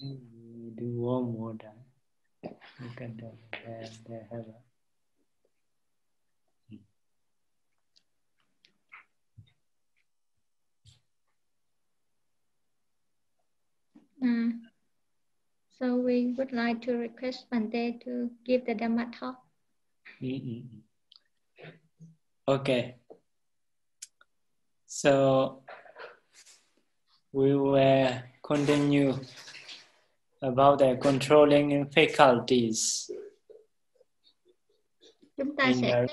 We do more time. Look at them. They, they have a Uh, so we would like to request Bante to give the Dhamma talk. Mm-mm. Okay. So we will continue about the controlling faculties Chúng ta in sẽ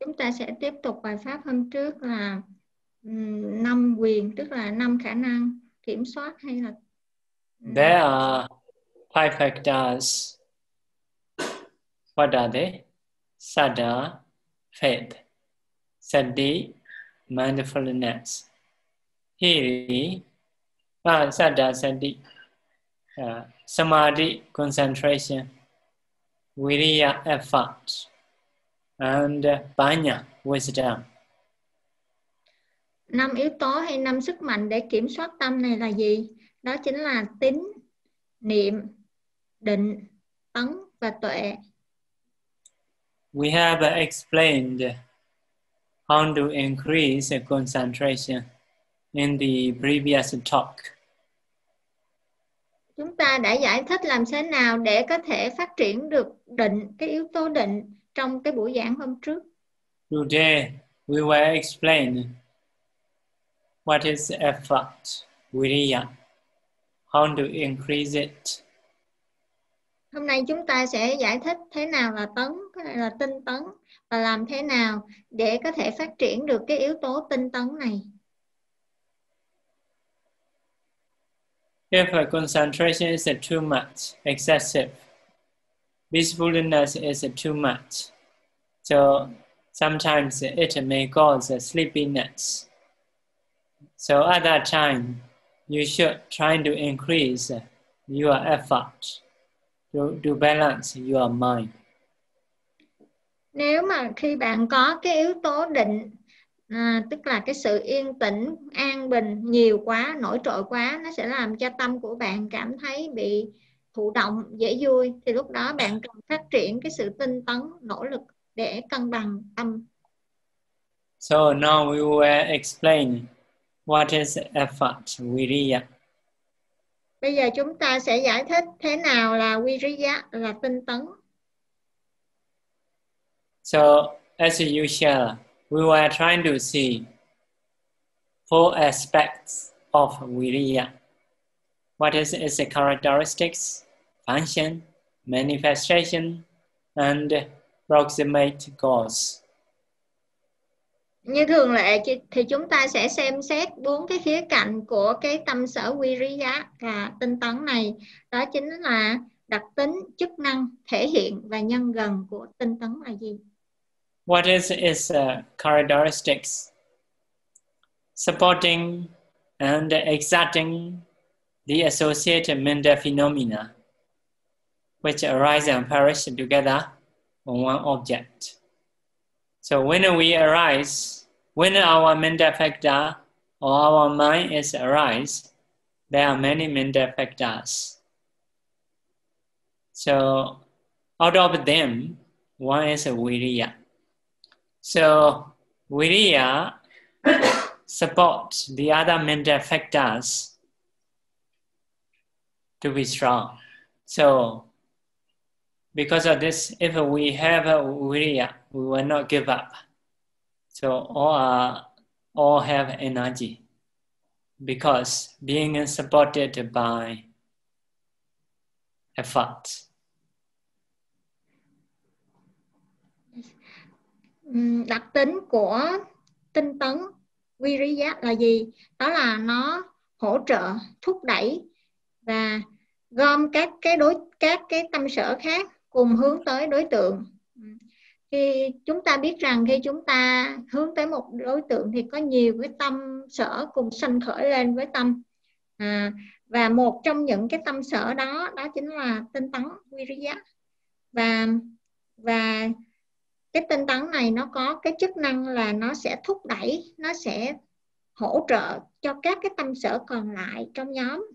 chúng ta sẽ tiếp tục bài pháp hôm trước là năm quyền tức là năm khả năng kiểm soát hay là There are five factors. What are they? Sada, faith, sati, mindfulness, hiri, ah, sada, sati, uh, samadhi, concentration, viriya, effort, and panya, wisdom. năm yếu tố hay năm sức mạnh để kiểm soát tâm này là gì? Đó chính là tín, niệm, định, tấn và tuệ. We have explained how to increase concentration in the previous talk. Chúng ta đã giải thích làm thế nào để có thể phát triển được định, cái yếu tố định trong cái buổi giảng hôm trước. Today we will explain what is effort, viriya, how to increase it. Hôm nay chúng ta sẽ giải thích thế nào là tấn, là tinh tấn và làm thế nào để có thể phát triển được cái yếu tố tinh tấn này. If a concentration is too much, excessive, peacefulness is too much, so sometimes it may cause sleepiness. So at that time, you should try to increase your effort to, to balance your mind. Nếu mà khi bạn có cái yếu tố định à, tức là cái sự yên tĩnh, an bình nhiều quá, nổi trội quá nó sẽ làm cho tâm của bạn cảm thấy bị thụ động, dễ vui thì lúc đó bạn cần phát triển cái sự tinh tấn, nỗ lực để cân bằng tâm. So now we will explain what is effort, viriya. Bây giờ chúng ta sẽ giải thích thế nào là Viriya là tinh tấn. So as usual, we were trying to see four aspects of viriya. What is its characteristics, function, manifestation, and proximate cause. Như thường lệ thì chúng ta sẽ xem xét bốn cái khía cạnh của cái tâm sở Viriya và tinh tấn này. Đó chính là đặc tính, chức năng, thể hiện và nhân gần của tinh tấn là gì? What is its uh, characteristics? Supporting and exerting the associated mental phenomena which arise and perish together on one object. So when we arise, when our mental factor or our mind is arise, there are many mental factors. So out of them, one is a viriya. So viriya supports the other mental factors to be strong. So because of this, if we have a viriya, we will not give up. So all are, all have energy because being supported by effort. Đặc tính của tinh tấn Viriya là gì? Đó là nó hỗ trợ, thúc đẩy và gom các cái đối các cái tâm sở khác cùng hướng tới đối tượng. Khi chúng ta biết rằng khi chúng ta hướng tới một đối tượng thì có nhiều cái tâm sở cùng sanh khởi lên với tâm. À, và một trong những cái tâm sở đó đó chính là tinh tấn Viriya. Và và cái tinh tấn này nó có cái chức năng là nó sẽ thúc đẩy, nó sẽ hỗ trợ cho các cái tâm sở còn lại trong nhóm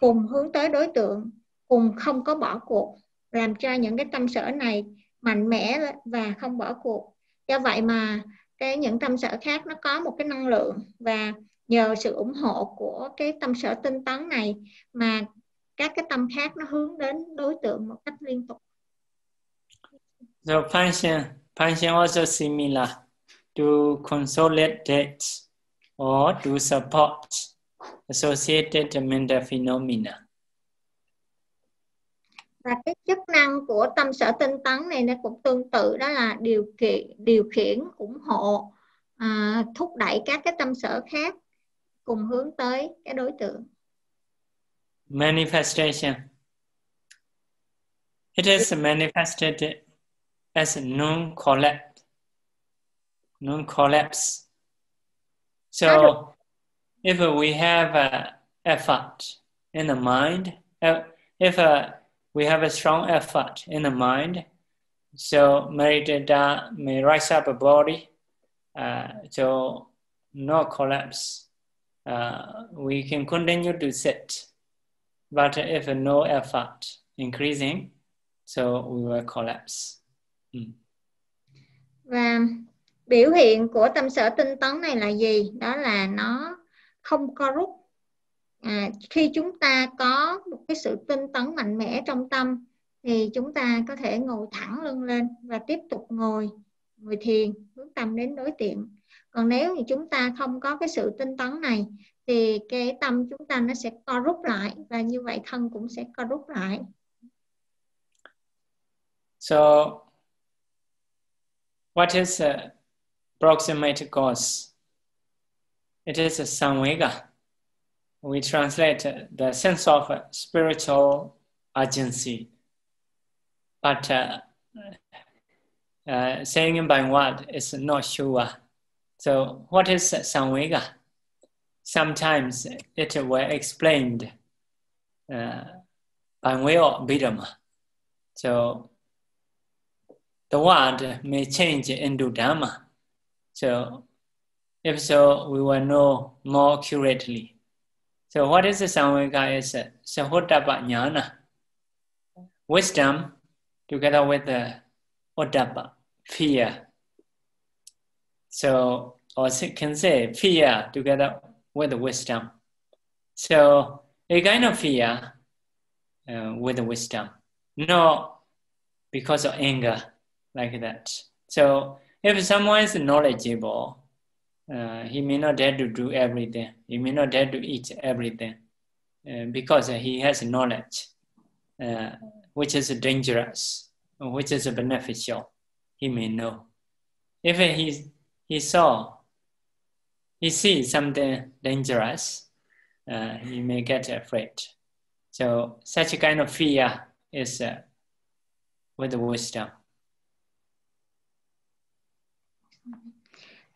cùng hướng tới đối tượng, cùng không có bỏ cuộc, làm cho những cái tâm sở này mạnh mẽ và không bỏ cuộc do vậy mà cái những tâm sở khác nó có một cái năng lượng và nhờ sự ủng hộ của cái tâm sở tinh tấn này mà các cái tâm khác nó hướng đến đối tượng một cách liên tục. So function function also similar to consolidate or to support associated mental phenomena. Và cái chức năng của tâm sở tinh tấn này nó cũng tương tự đó là điều kiện điều khiển ủng hộ à, thúc đẩy các cái tâm sở khác cùng hướng tới cái đối tượng. Manifestation. It is manifested as non-collapse. Non-collapse. So if we have an effort in the mind, uh, if uh, we have a strong effort in the mind, so meditator may rise up a body, uh, so no collapse. Uh, we can continue to sit, but if no effort increasing, so we will collapse. Mm. Và biểu hiện của tâm sở tinh tấn này là gì? Đó là nó không co rút. À, khi chúng ta có một cái sự tinh tấn mạnh mẽ trong tâm thì chúng ta có thể ngồi thẳng lưng lên và tiếp tục ngồi ngồi thiền hướng tâm đến đối tượng còn nếu như chúng ta không có cái sự tinh tấn này thì cái tâm chúng ta nó sẽ co rút lại và như vậy thân cũng sẽ co rút lại so what is a proximate cause it is a samvega we translate the sense of spiritual urgency but uh, uh, saying by word is not sure. So, what is Samvega? Sometimes it will explained uh, by way of Vidama. So, the word may change into Dhamma. So, if so, we will know more accurately. So, what is the Samvega? Is Sahotapa Jnana, wisdom together with the Odapa, fear. So, or can say fear together with wisdom. So, a kind of fear uh, with wisdom, not because of anger like that. So, if someone is knowledgeable, uh, he may not dare to do everything. He may not dare to eat everything uh, because he has knowledge, uh, which is dangerous which is beneficial, he may know. If he, he saw, he sees something dangerous, uh, he may get afraid. So such a kind of fear is uh, with wisdom.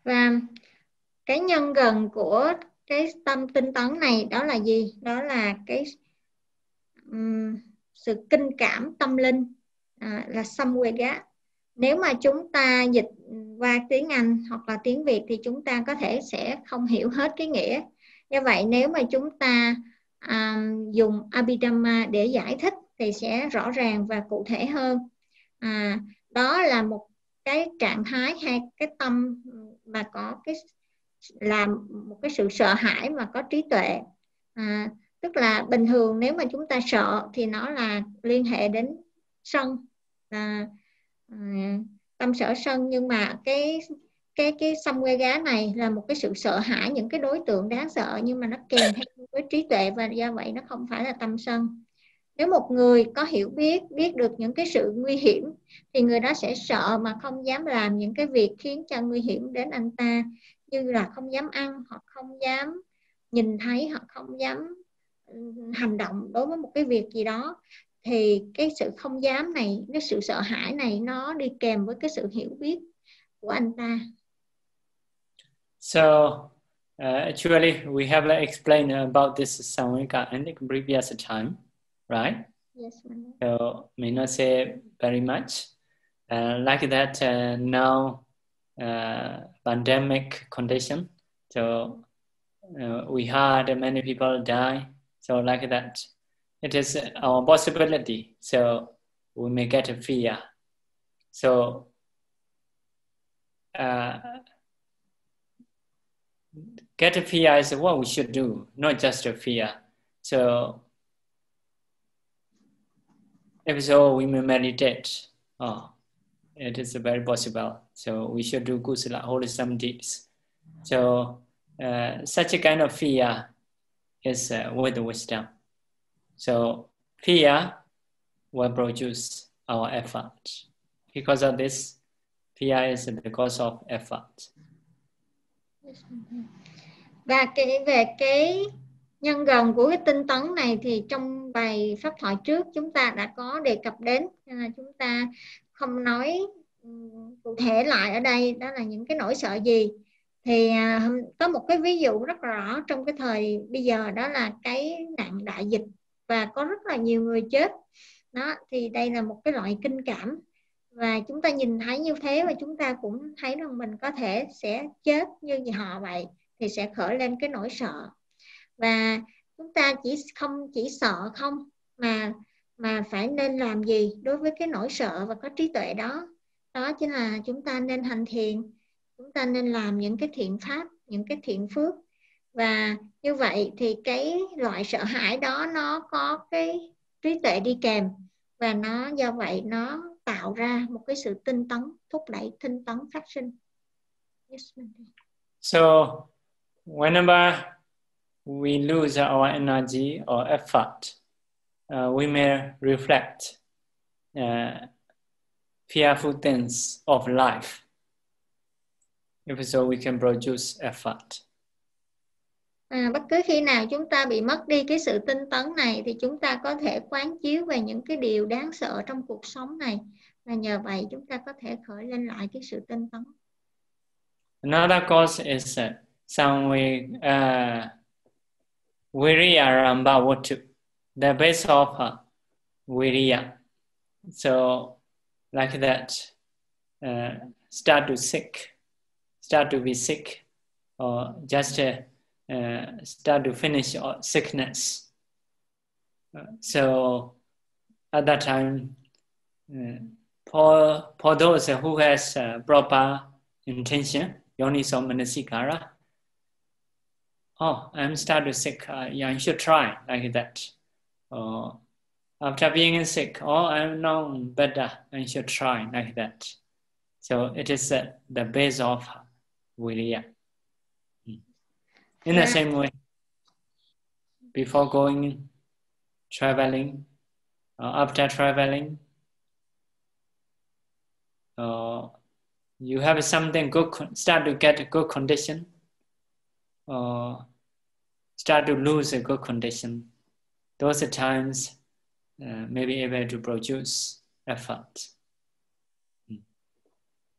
Và cái nhân gần của cái tâm tinh tấn này đó là gì? Đó là cái um, sự kinh cảm tâm linh à, là samvega nếu mà chúng ta dịch qua tiếng Anh hoặc là tiếng Việt thì chúng ta có thể sẽ không hiểu hết cái nghĩa. Do vậy nếu mà chúng ta um, dùng Abhidhamma để giải thích thì sẽ rõ ràng và cụ thể hơn. À, đó là một cái trạng thái hay cái tâm mà có cái làm một cái sự sợ hãi mà có trí tuệ. À, tức là bình thường nếu mà chúng ta sợ thì nó là liên hệ đến sân. À, à, tâm sở sân nhưng mà cái cái cái xăm quê gá này là một cái sự sợ hãi những cái đối tượng đáng sợ nhưng mà nó kèm theo với trí tuệ và do vậy nó không phải là tâm sân nếu một người có hiểu biết biết được những cái sự nguy hiểm thì người đó sẽ sợ mà không dám làm những cái việc khiến cho nguy hiểm đến anh ta như là không dám ăn hoặc không dám nhìn thấy hoặc không dám hành động đối với một cái việc gì đó. Thì cái sự không dám này cái sự sợ hãi này nó đi kèm với cái sự hiểu biết của anh ta. So uh, actually we have explained about this samvika in the previous time. Right yes so may not say very much uh, like that uh, now uh, pandemic condition so uh, we had many people die So like that, it is our possibility. So we may get a fear. So uh, get a fear is what we should do, not just a fear. So if so, we may meditate. Oh, it is very possible. So we should do kusala, wholesome deeds. So uh, such a kind of fear is uh, with wisdom. So fear will produce our effort. Because of this, fear is the cause of effort. Và cái về cái nhân gần của cái tinh tấn này thì trong bài pháp thoại trước chúng ta đã có đề cập đến nên là chúng ta không nói ừ, cụ thể lại ở đây đó là những cái nỗi sợ gì. Thì à, có một cái ví dụ rất rõ trong cái thời bây giờ, đó là cái nạn đại dịch và có rất là nhiều người chết. Đó, thì đây là một cái loại kinh cảm. Và chúng ta nhìn thấy như thế và chúng ta cũng thấy rằng mình có thể sẽ chết như họ vậy, thì sẽ khởi lên cái nỗi sợ và chúng ta chỉ không chỉ sợ không mà mà phải nên làm gì đối với cái nỗi sợ và có trí tuệ đó. Đó chính là chúng ta nên hành thiền chúng ta nên làm những cái thiện pháp những cái thiện phước. Và như vậy thì cái loại sợ hãi đó nó có cái trí tuệ đi kèm và nó do vậy nó tạo ra một cái sự tinh tấn thúc đẩy tinh tấn phát sinh. Yes, so whenever we lose our energy or effort uh, we may reflect uh, fearful things of life if so we can produce effort À, bất cứ khi nào chúng ta bị mất đi cái sự tinh tấn này thì chúng ta có thể quán chiếu về những cái điều đáng sợ trong cuộc sống này và nhờ vậy chúng ta có thể khởi lên lại cái sự tinh tấn. Another cause is uh, some we uh, Viriya Rambavatu, the base of uh, Viriya. So like that, uh, start to sick, start to be sick, or just uh, uh, start to finish sickness. Uh, so at that time, uh, for, for those who has uh, proper intention, yoniso manasikara, oh, I'm started sick, uh, yeah, you should try like that. Uh, after being sick, oh, I'm now better, I should try like that. So it is uh, the base of viriya. In the same way, before going traveling, uh, after traveling, uh, you have something good, start to get a good condition, uh, start to lose a good condition. Those are times uh, may be able to produce effort. Ừ.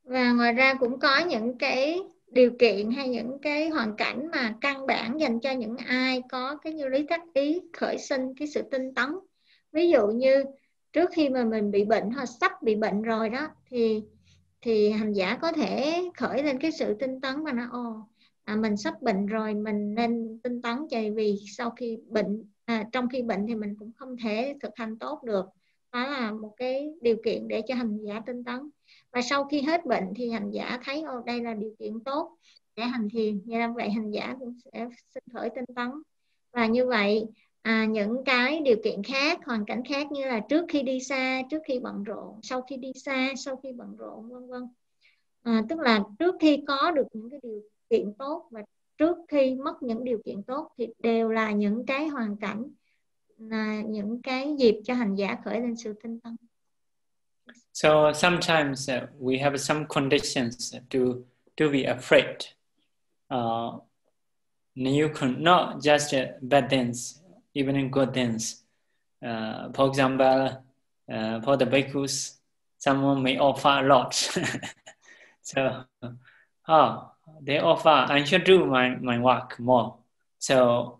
Và ngoài ra cũng có những cái điều kiện hay những cái hoàn cảnh mà căn bản dành cho những ai có cái như lý tác ý khởi sinh cái sự tinh tấn ví dụ như trước khi mà mình bị bệnh hoặc sắp bị bệnh rồi đó thì thì hành giả có thể khởi lên cái sự tinh tấn mà nó ồ à, mình sắp bệnh rồi mình nên tinh tấn chạy vì sau khi bệnh à, trong khi bệnh thì mình cũng không thể thực hành tốt được. Đó là một cái điều kiện để cho hành giả tinh tấn. Và sau khi hết bệnh thì hành giả thấy ô đây là điều kiện tốt để hành thiền. Như vậy hành giả cũng sẽ sinh khởi tinh tấn. Và như vậy à, những cái điều kiện khác hoàn cảnh khác như là trước khi đi xa trước khi bận rộn sau khi đi xa sau khi bận rộn vân vân. À, tức là trước khi có được những cái điều kiện tốt và trước khi mất những điều kiện tốt thì đều là những cái hoàn cảnh là những cái dịp cho hành giả khởi lên sự tinh tấn So sometimes uh, we have some conditions to to be afraid. Uh, you can not just uh, bad things, even in good things. Uh, for example, uh, for the bhikkhus, someone may offer a lot. so, oh, they offer, I should do my, my work more. So,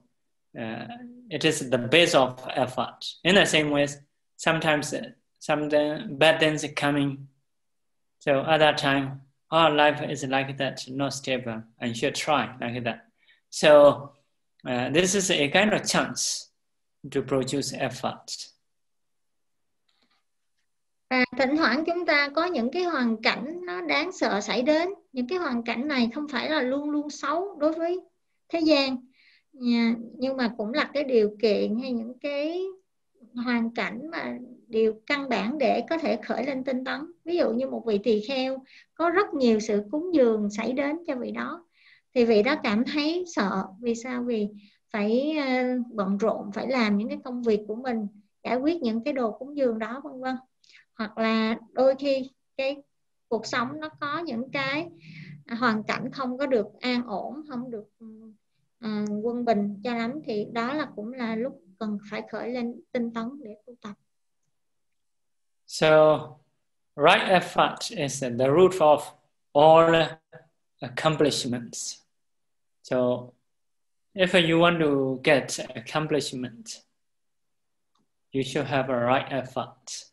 uh, it is the base of effort. In the same way, sometimes some bad things coming. So at that time, our life is like that, not stable, and should try like that. So uh, this is a kind of chance. to produce effort. Và thỉnh thoảng chúng ta có những cái hoàn cảnh nó đáng sợ xảy đến. Những cái hoàn cảnh này không phải là luôn luôn xấu đối với thế gian. Nhưng mà cũng là cái điều kiện hay những cái hoàn cảnh mà điều căn bản để có thể khởi lên tinh tấn. Ví dụ như một vị tỳ kheo có rất nhiều sự cúng dường xảy đến cho vị đó. Thì vị đó cảm thấy sợ. Vì sao? Vì phải ờ, bận rộn, phải làm những cái công việc của mình, giải quyết những cái đồ cúng dường đó vân vân hoặc là đôi khi cái cuộc sống nó có những cái à, hoàn cảnh không có được an ổn không được uh, quân bình cho lắm thì đó là cũng là lúc cần phải khởi lên tinh tấn để tu tập. So right effort is the root of all accomplishments. So if you want to get accomplishment, you should have a right effort.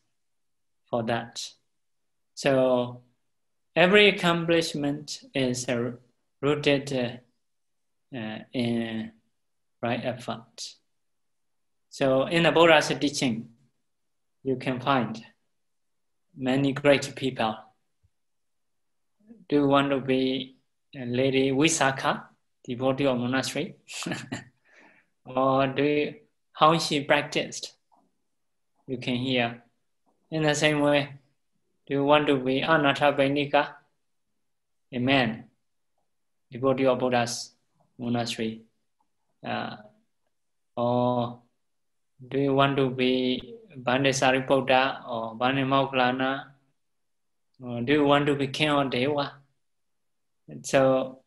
For that. So every accomplishment is uh, rooted uh, in right effort. So in the Buddha's teaching, you can find many great people. Do you want to be Lady Visakha, devotee of monastery? or do you, how she practiced? You can hear In the same way, do you want to be Anatta Vainika? A man, devotee of Buddha's monastery? Uh, or do you want to be Bandesariputra or Bandemauklana? Or do you want to be king or deva? So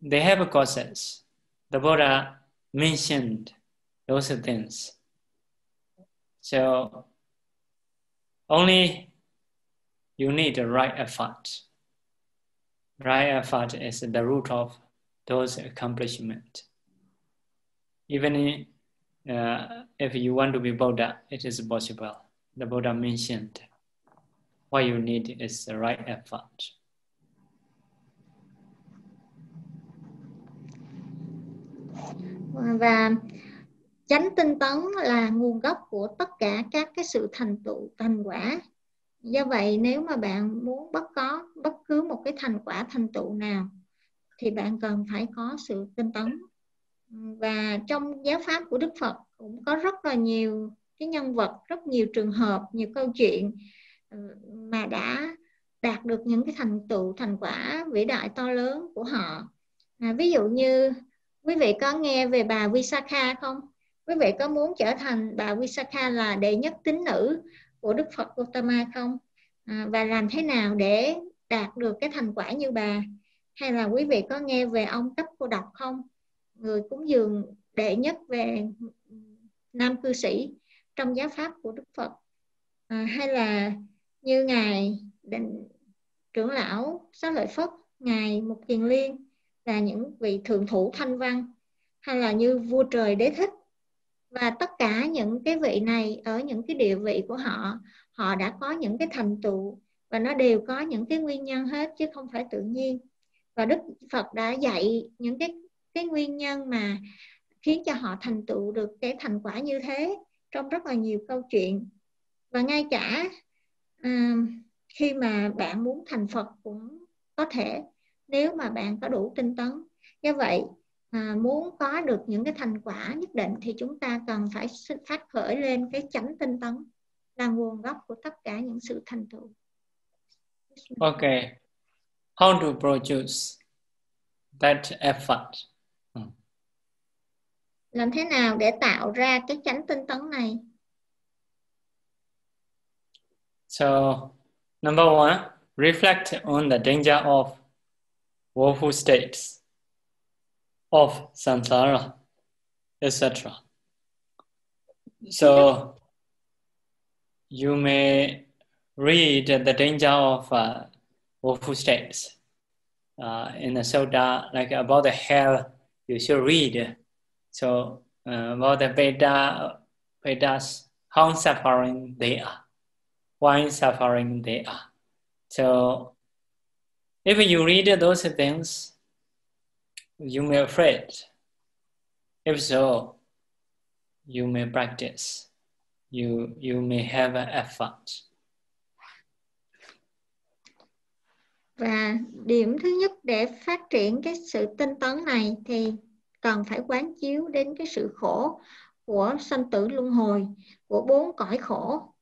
they have a causes. The Buddha mentioned those things. So only you need the right effort. Right effort is the root of those accomplishments. Even uh, if you want to be Buddha, it is possible. The Buddha mentioned what you need is the right effort. Và chánh tinh tấn là nguồn gốc của tất cả các cái sự thành tựu thành quả. Do vậy nếu mà bạn muốn bất có bất cứ một cái thành quả thành tựu nào thì bạn cần phải có sự tinh tấn. Và trong giáo pháp của đức phật cũng có rất là nhiều cái nhân vật rất nhiều trường hợp nhiều câu chuyện ừ, mà đã đạt được những cái thành tựu thành quả vĩ đại to lớn của họ. À, ví dụ như quý vị có nghe về bà Visakha không? Quý vị có muốn trở thành bà Visakha là đệ nhất tín nữ của Đức Phật Gautama không? À, và làm thế nào để đạt được cái thành quả như bà? Hay là quý vị có nghe về ông cấp cô độc không? Người cúng dường đệ nhất về nam cư sĩ trong giáo pháp của Đức Phật. À, hay là như ngài định trưởng lão xá lợi phất ngài mục kiền liên là những vị thượng thủ thanh văn? Hay là như vua trời đế thích và tất cả những cái vị này ở những cái địa vị của họ họ đã có những cái thành tựu và nó đều có những cái nguyên nhân hết chứ không phải tự nhiên. Và đức phật đã dạy những cái cái nguyên nhân mà khiến cho họ thành tựu được cái thành quả như thế trong rất là nhiều câu chuyện. Và ngay cả à, khi mà bạn muốn thành phật cũng có thể nếu mà bạn có đủ tinh tấn. Do vậy à, muốn có được những cái thành quả nhất định thì chúng ta cần phải phát khởi lên cái chánh tinh tấn là nguồn gốc của tất cả những sự thành tựu. Okay. How to produce that effort? Hmm. Làm thế nào để tạo ra cái chánh tinh tấn này? So, number one, reflect on the danger of woeful states. Of samsara, etc. So you may read the danger of uh, woeful states uh, in the Sutta, like about the hell, you should read. So uh, about the Veda, Vedas, how suffering they are, why suffering they are. So if you read those things, you may afraid. If so, you may practice. You, you may have an effort. Và điểm thứ nhất để phát triển cái sự tinh tấn này thì cần phải quán chiếu đến cái sự khổ của sanh tử luân hồi của bốn cõi khổ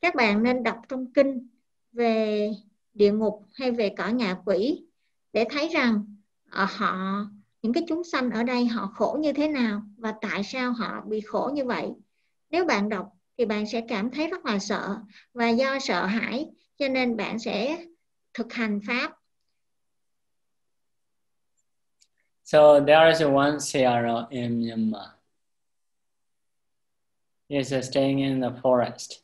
các bạn nên đọc trong kinh về địa ngục hay về cõi ngạ quỷ để thấy rằng Ờ, họ những cái chúng sanh ở đây họ khổ như thế nào và tại sao họ bị khổ như vậy nếu bạn đọc thì bạn sẽ cảm thấy rất là sợ và do sợ hãi cho nên bạn sẽ thực hành pháp So there is one Sayadaw in Myanmar. He is staying in the forest.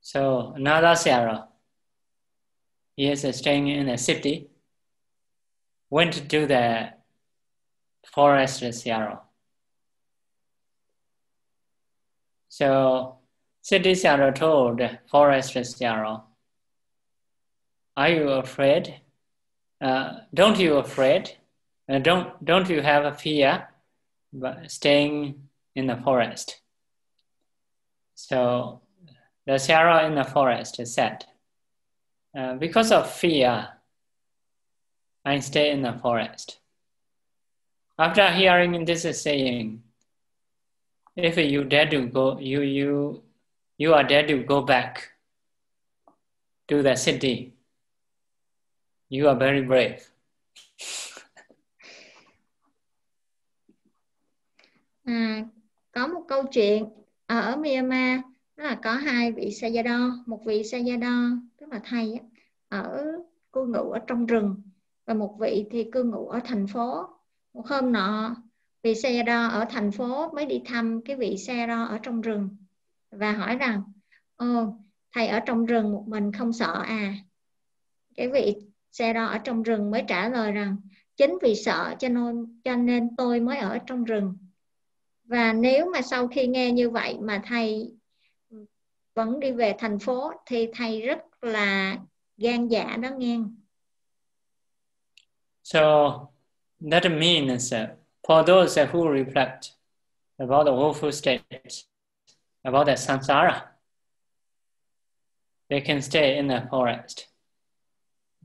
So another Sayadaw, he is staying in a city, went to the forest Sayadaw. So city told the forest Sayadaw, are you afraid? Uh, don't you afraid? Uh, don't don't you have a fear, but staying in the forest? So the Sarah in the forest said, uh, because of fear, I stay in the forest. After hearing this saying, if you dare to go, you you you are dare to go back to the city You are very brave. À, có một câu chuyện ở Myanmar đó là có hai vị Sayadaw, một vị Sayadaw tức là thầy ở cư ngụ ở trong rừng và một vị thì cư ngụ ở thành phố. Một hôm nọ, vị xe đo ở thành phố mới đi thăm cái vị xe đo ở trong rừng và hỏi rằng, ô, thầy ở trong rừng một mình không sợ à? Cái vị xe đo ở trong rừng mới trả lời rằng, chính vì sợ cho nên cho nên tôi mới ở trong rừng. Và nếu mà sau khi nghe như vậy mà thầy vẫn đi về thành phố thì thầy rất là gan dạ đó nghe. So that means for those who reflect about the woeful state about the samsara they can stay in the forest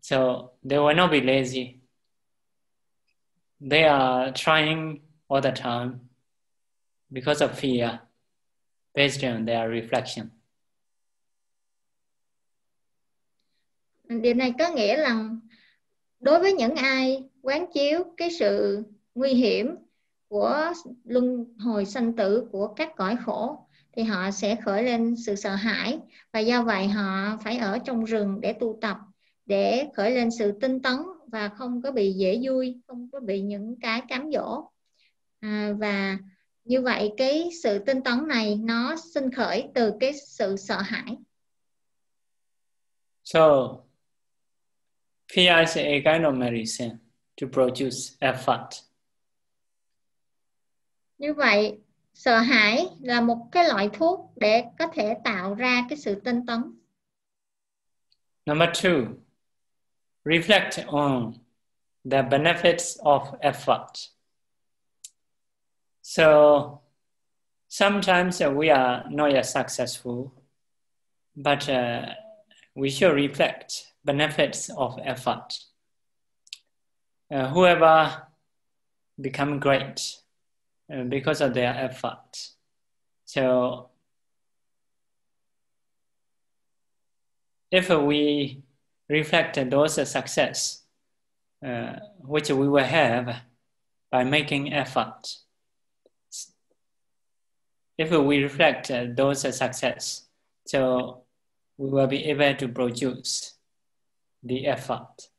So they will not be lazy. They are trying all the time because of fear based on their reflection. Điều này có nghĩa là đối với những ai quán chiếu cái sự nguy hiểm của luân hồi sanh tử của các cõi khổ thì họ sẽ khởi lên sự sợ hãi. Và do vậy họ phải ở trong rừng để tu tập để khởi lên sự tinh tấn và không có bị dễ vui không có bị những cái cám dỗ. À, và như vậy cái sự tinh tấn này nó sinh khởi từ cái sự sợ hãi. So fear is a kind of medicine to produce effort như vậy sợ hãi là một cái loại thuốc để có thể tạo ra cái sự tinh tấn number two reflect on the benefits of effort. So sometimes uh, we are not yet successful, but uh, we should reflect benefits of effort. Uh, whoever become great uh, because of their effort. So if we reflect those success uh, which we will have by making effort. If we reflect those success, so we will be able to produce the effort.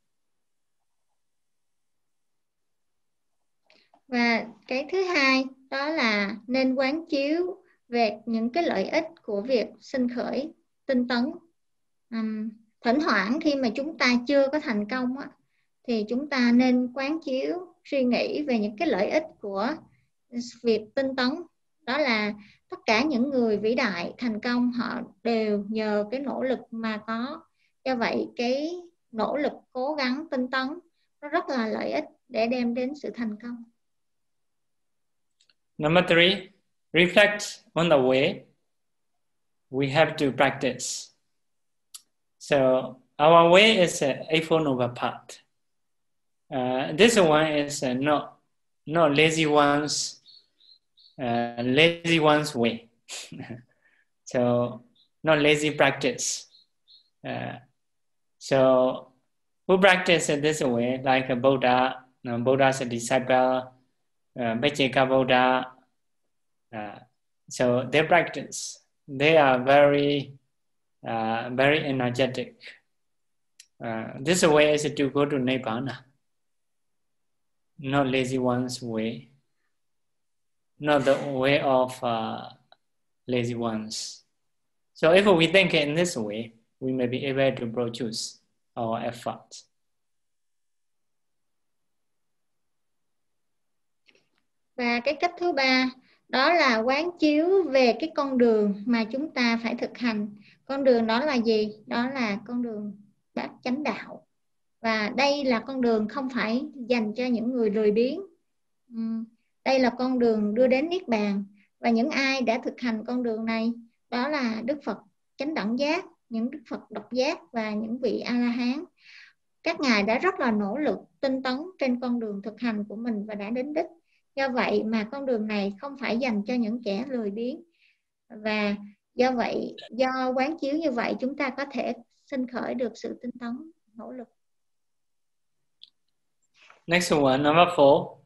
Và cái thứ hai đó là nên quán chiếu về những cái lợi ích của việc sinh khởi tinh tấn. Um, thỉnh thoảng khi mà chúng ta chưa có thành công á, thì chúng ta nên quán chiếu suy nghĩ về những cái lợi ích của việc tinh tấn đó là tất cả những người vĩ đại thành công họ đều nhờ cái nỗ lực mà có do vậy cái nỗ lực cố gắng tinh tấn nó rất là lợi ích để đem đến sự thành công Number three, reflect on the way we have to practice. So our way is a Eightfold Noble Path. Uh, this one is uh, not not lazy one's uh, lazy one's way. so not lazy practice. Uh, so who practice this way, like a Buddha, uh, Buddha's disciple, uh, Buddha. Uh, so they practice. They are very, uh, very energetic. Uh, this way is to go to Nibbana, not lazy one's way, not the way of uh, lazy ones. So if we think in this way, we may be able to produce our effort. Và cái cách thứ ba đó là quán chiếu về cái con đường mà chúng ta phải thực hành. Con đường đó là gì? Đó là con đường bát chánh đạo. Và đây là con đường không phải dành cho những người lười biếng. Đây là con đường đưa đến niết bàn và những ai đã thực hành con đường này đó là Đức Phật chánh đẳng giác, những Đức Phật độc giác và những vị A La Hán. Các ngài đã rất là nỗ lực tinh tấn trên con đường thực hành của mình và đã đến đích do vậy mà con đường này không phải dành cho những kẻ lười biếng và do vậy do quán chiếu như vậy chúng ta có thể sinh khởi được sự tinh tấn nỗ lực Next one, number four.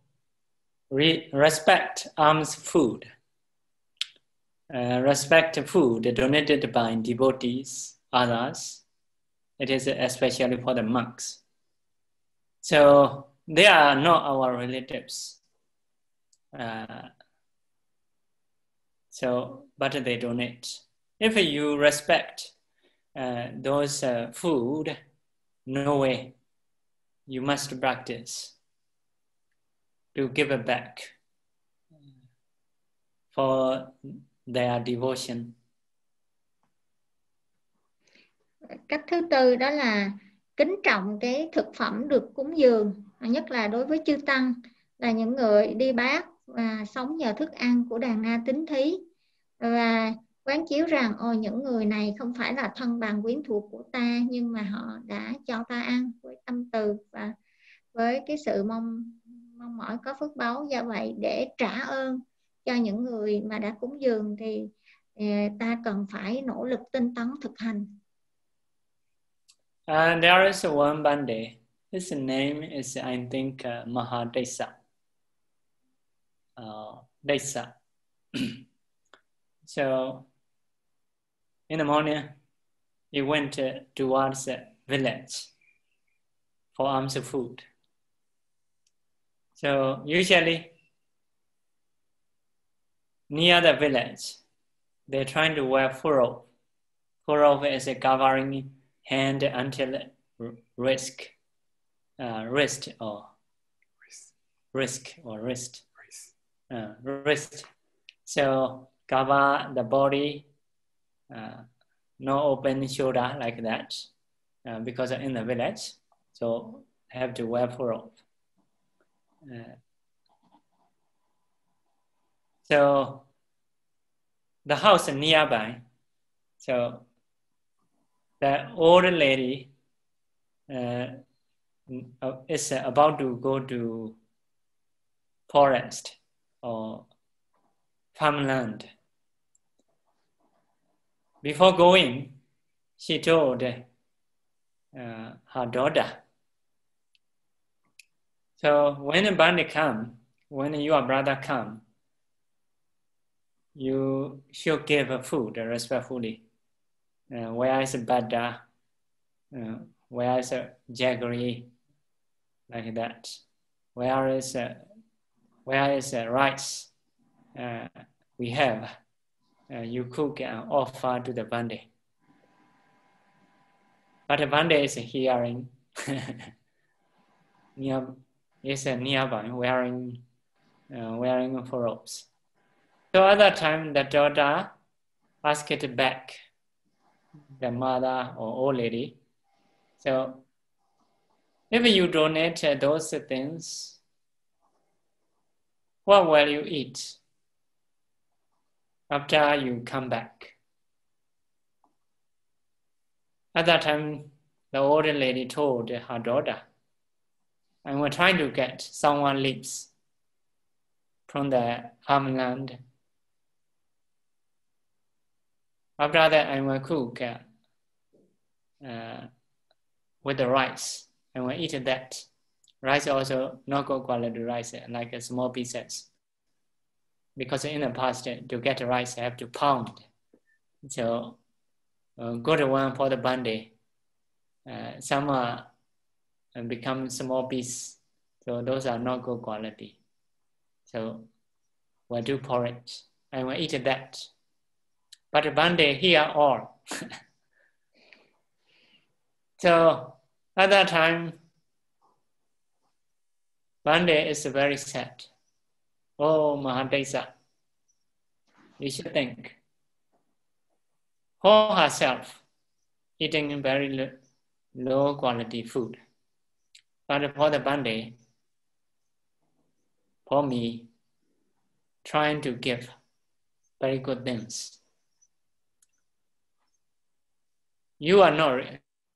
Re respect alms food. Uh, respect food donated by devotees, others. It is especially for the monks. So they are not our relatives. Uh, so, but they donate. If you respect uh, those uh, food, no way. You must practice to give it back for their devotion. Cách thứ tư đó là kính trọng cái thực phẩm được cúng dường, nhất là đối với chư tăng là những người đi bát và sống nhờ thức ăn của đàn na tính thí và quán chiếu rằng ôi những người này không phải là thân bằng quyến thuộc của ta nhưng mà họ đã cho ta ăn với tâm từ và với cái sự mong mong mỏi có phước báu do vậy để trả ơn cho những người mà đã cúng dường thì à, ta cần phải nỗ lực tinh tấn thực hành. And there is one Bande. His name is, I think, uh, Mahadesa. uh, Desa. so in the morning, he went uh, towards the village for alms food. So usually near the village, they're trying to wear furrow. Furrow is a covering hand until risk, uh, wrist or risk or wrist uh, wrist. So cover the body, uh, no open shoulder like that, uh, because in the village, so have to wear full. Uh, so the house nearby, so the old lady uh, is about to go to forest or farmland. Before going, she told uh, her daughter, so when a bandit come, when your brother come, you should give a food respectfully. Uh, where is Bada? Uh, where is uh, Jaggery? Like that. Where is uh, where is rice uh, we have, uh, you cook and offer to the Bande. But the Bande is hearing, near, is a nearby wearing, uh, wearing robes. So at that time, the daughter asked it back, the mother or old lady. So if you donate uh, those things what will you eat? after you come back. At that time, the old lady told her daughter, I was trying to get someone lives from the farmland. After that, I will cook uh, uh, with the rice. And we eat that. Rice also not good quality rice, like a small pieces. Because in the past, to get rice, I have to pound. So, uh, good one for the bandi. Uh, some are uh, become small piece. So those are not good quality. So we'll do porridge. I will eat that. But bandi here all. so at that time, Bande is very sad. Oh, Mahadesa, you should think. For herself, eating very low quality food. But for the Bande, for me, trying to give very good things. You are not,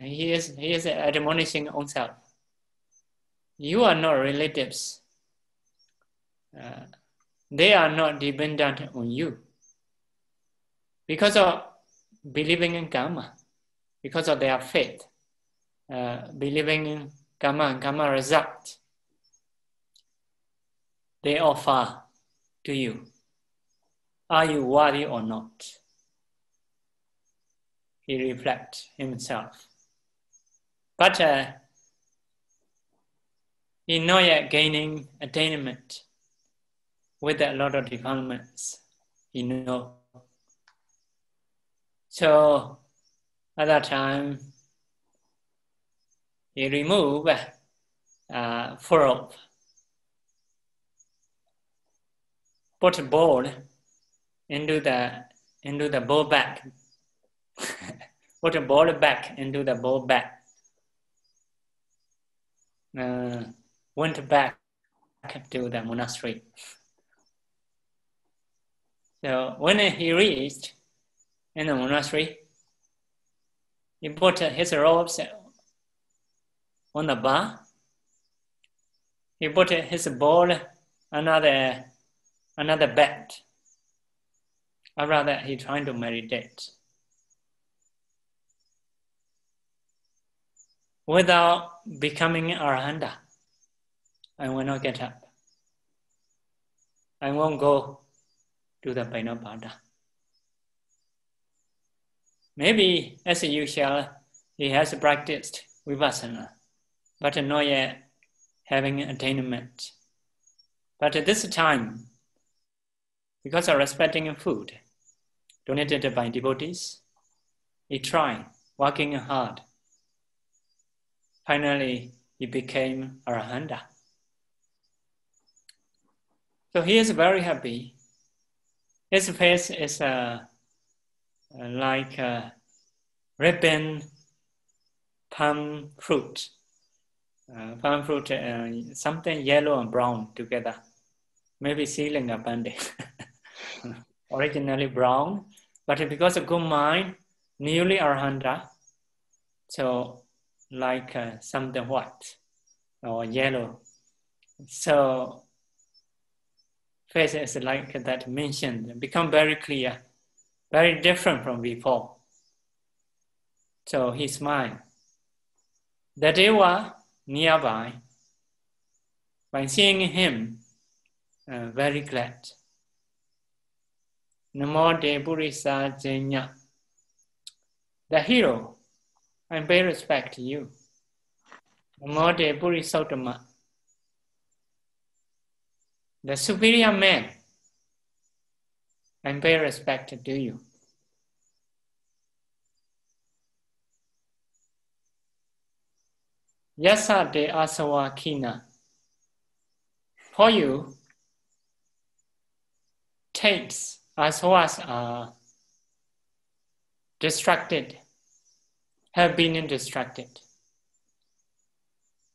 he is, he is admonishing himself you are not relatives. Uh, they are not dependent on you. Because of believing in karma, because of their faith, uh, believing in karma and karma result, they offer to you. Are you worthy or not? He reflects himself. But uh, He's not yet gaining attainment with a lot of developments. You know. So at that time, he remove uh, furrow, put a ball into the into the ball bag, put a ball back into the ball bag. Uh, went back to the monastery. So when he reached in the monastery, he put his robes on the bar. He put his ball another another bed. Rather, he trying to meditate. Without becoming arahanta. I will not get up. I won't go to the Bainapada. Maybe, as usual, he has practiced vipassana, but not yet having attainment. But at this time, because of respecting food donated by devotees, he tried working hard. Finally, he became arahanta. So he is very happy. His face is uh, uh, like a ribbon palm fruit. Uh, palm fruit, uh, something yellow and brown together. Maybe ceiling a bandit. Originally brown, but because of good mind, newly arhanta, so like uh, something white or yellow. So faces like that mentioned become very clear, very different from before. So he smiled. The Deva nearby, by seeing him, uh, very glad. Namo De Purisa Jenya. The hero, I pay respect to you. Namo De Purisotama the superior man and pay respect to you. Yasa de asawa kina. For you, takes as well as uh, are distracted, have been distracted.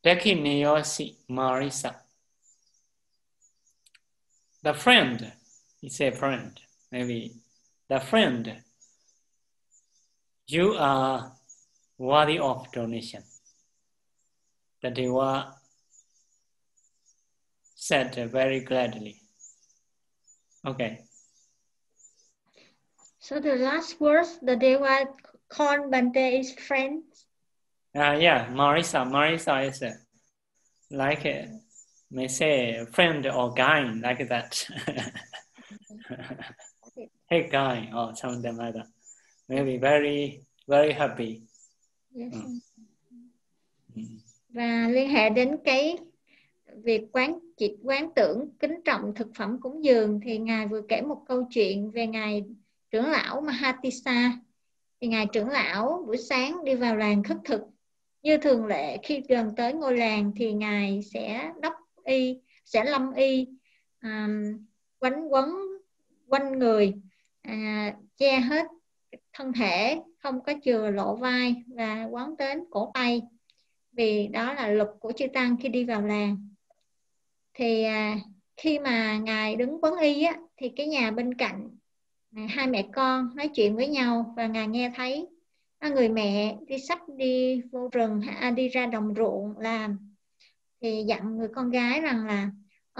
Deki neosi marisa. The friend, he said friend, maybe the friend, you are worthy of donation. The Deva said very gladly. Okay. So the last words the Deva called Bante is friends. Uh, yeah, Marisa. Marisa is uh, like uh, may say friend or guy like that. hey guy or something like that. Maybe very very happy. Yes. Mm. Mm. Và liên hệ đến cái việc quán chỉ quán tưởng kính trọng thực phẩm cúng dường thì ngài vừa kể một câu chuyện về ngài trưởng lão Mahatisa thì ngài trưởng lão buổi sáng đi vào làng khất thực. Như thường lệ khi gần tới ngôi làng thì ngài sẽ đắp y sẽ lâm y um, quánh quấn quanh người à, che hết thân thể không có chừa lộ vai và quán đến cổ tay. Vì đó là luật của chư tăng khi đi vào làng. Thì à, khi mà ngài đứng quấn y á, thì cái nhà bên cạnh hai mẹ con nói chuyện với nhau và ngài nghe thấy. Người mẹ đi sắp đi vô rừng à, đi ra đồng ruộng làm. Thì dặn người con gái rằng là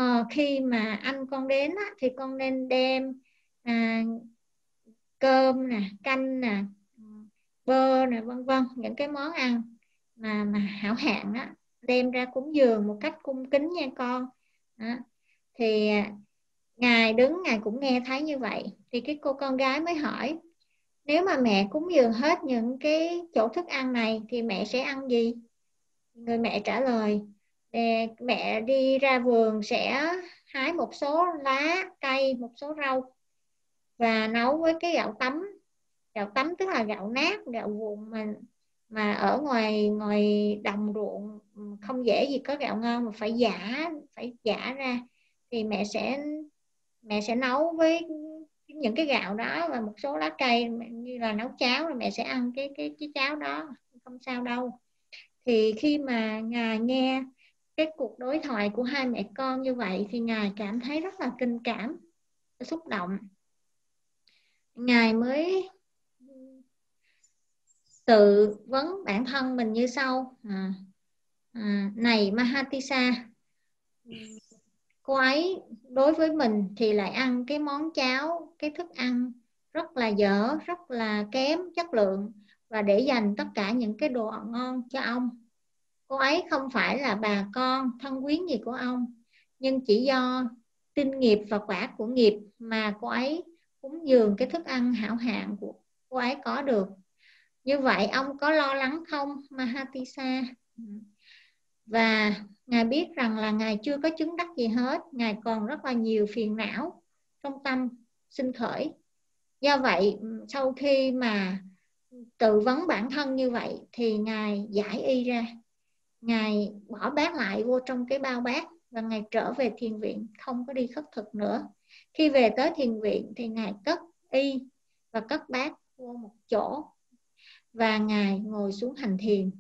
uh, khi mà anh con đến á, thì con nên đem à, cơm nè canh nè bơ nè vân vân những cái món ăn mà mà hảo hạn á đem ra cúng dường một cách cung kính nha con. Đó. thì à, ngài đứng, ngài cũng nghe thấy như vậy. Thì cái cô con gái mới hỏi, nếu mà mẹ cúng dường hết những cái chỗ thức ăn này thì mẹ sẽ ăn gì? Người mẹ trả lời mẹ đi ra vườn sẽ hái một số lá, cây, một số rau và nấu với cái gạo tấm. Gạo tấm tức là gạo nát, gạo vụn mà mà ở ngoài ngoài đồng ruộng ừ, không dễ gì có gạo ngon mà phải giả phải giả ra thì mẹ sẽ mẹ sẽ nấu với những cái gạo đó và một số lá cây như là nấu cháo rồi mẹ sẽ ăn cái cái cái cháo đó không sao đâu. Thì khi mà ngài nghe cái cuộc đối thoại của hai mẹ con như vậy thì ngài cảm thấy rất là kinh cảm xúc động. Ngài mới tự vấn bản thân mình như sau. À, à, này Mahatisa cô ấy đối với mình thì lại ăn cái món cháo, cái thức ăn rất là dở, rất là kém chất lượng và để dành tất cả những cái đồ ngon cho ông. Cô ấy không phải là bà con thân quyến gì của ông, nhưng chỉ do tinh nghiệp và quả của nghiệp mà cô ấy cúng dường cái thức ăn hảo hạng của cô ấy có được. Như vậy ông có lo lắng không Mahatisa và ngài biết rằng là ngài chưa có chứng đắc gì hết, ngài còn rất là nhiều phiền não trong tâm sinh khởi. Do vậy, sau khi mà tự vấn bản thân như vậy thì ngài giải y ra. Ngài bỏ bát lại vô trong cái bao bát và ngài trở về thiền viện, không có đi khất thực nữa. Khi về tới thiền viện thì ngài cất y và cất bát vô một chỗ và ngài ngồi xuống hành thiền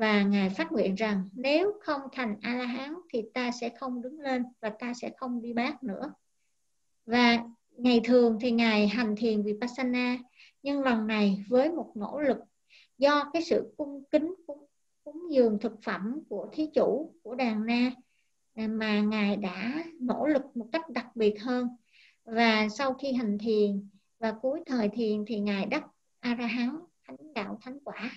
và ngài phát nguyện rằng nếu không thành a la hán thì ta sẽ không đứng lên và ta sẽ không đi bát nữa. Và ngày thường thì ngài hành thiền vipassana nhưng lần này với một nỗ lực do cái sự cung kính cúng, cúng dường thực phẩm của thí chủ của đàn na à, mà ngài đã nỗ lực một cách đặc biệt hơn. Và sau khi hành thiền và cuối thời thiền thì ngài đắc a la hán thánh đạo thánh quả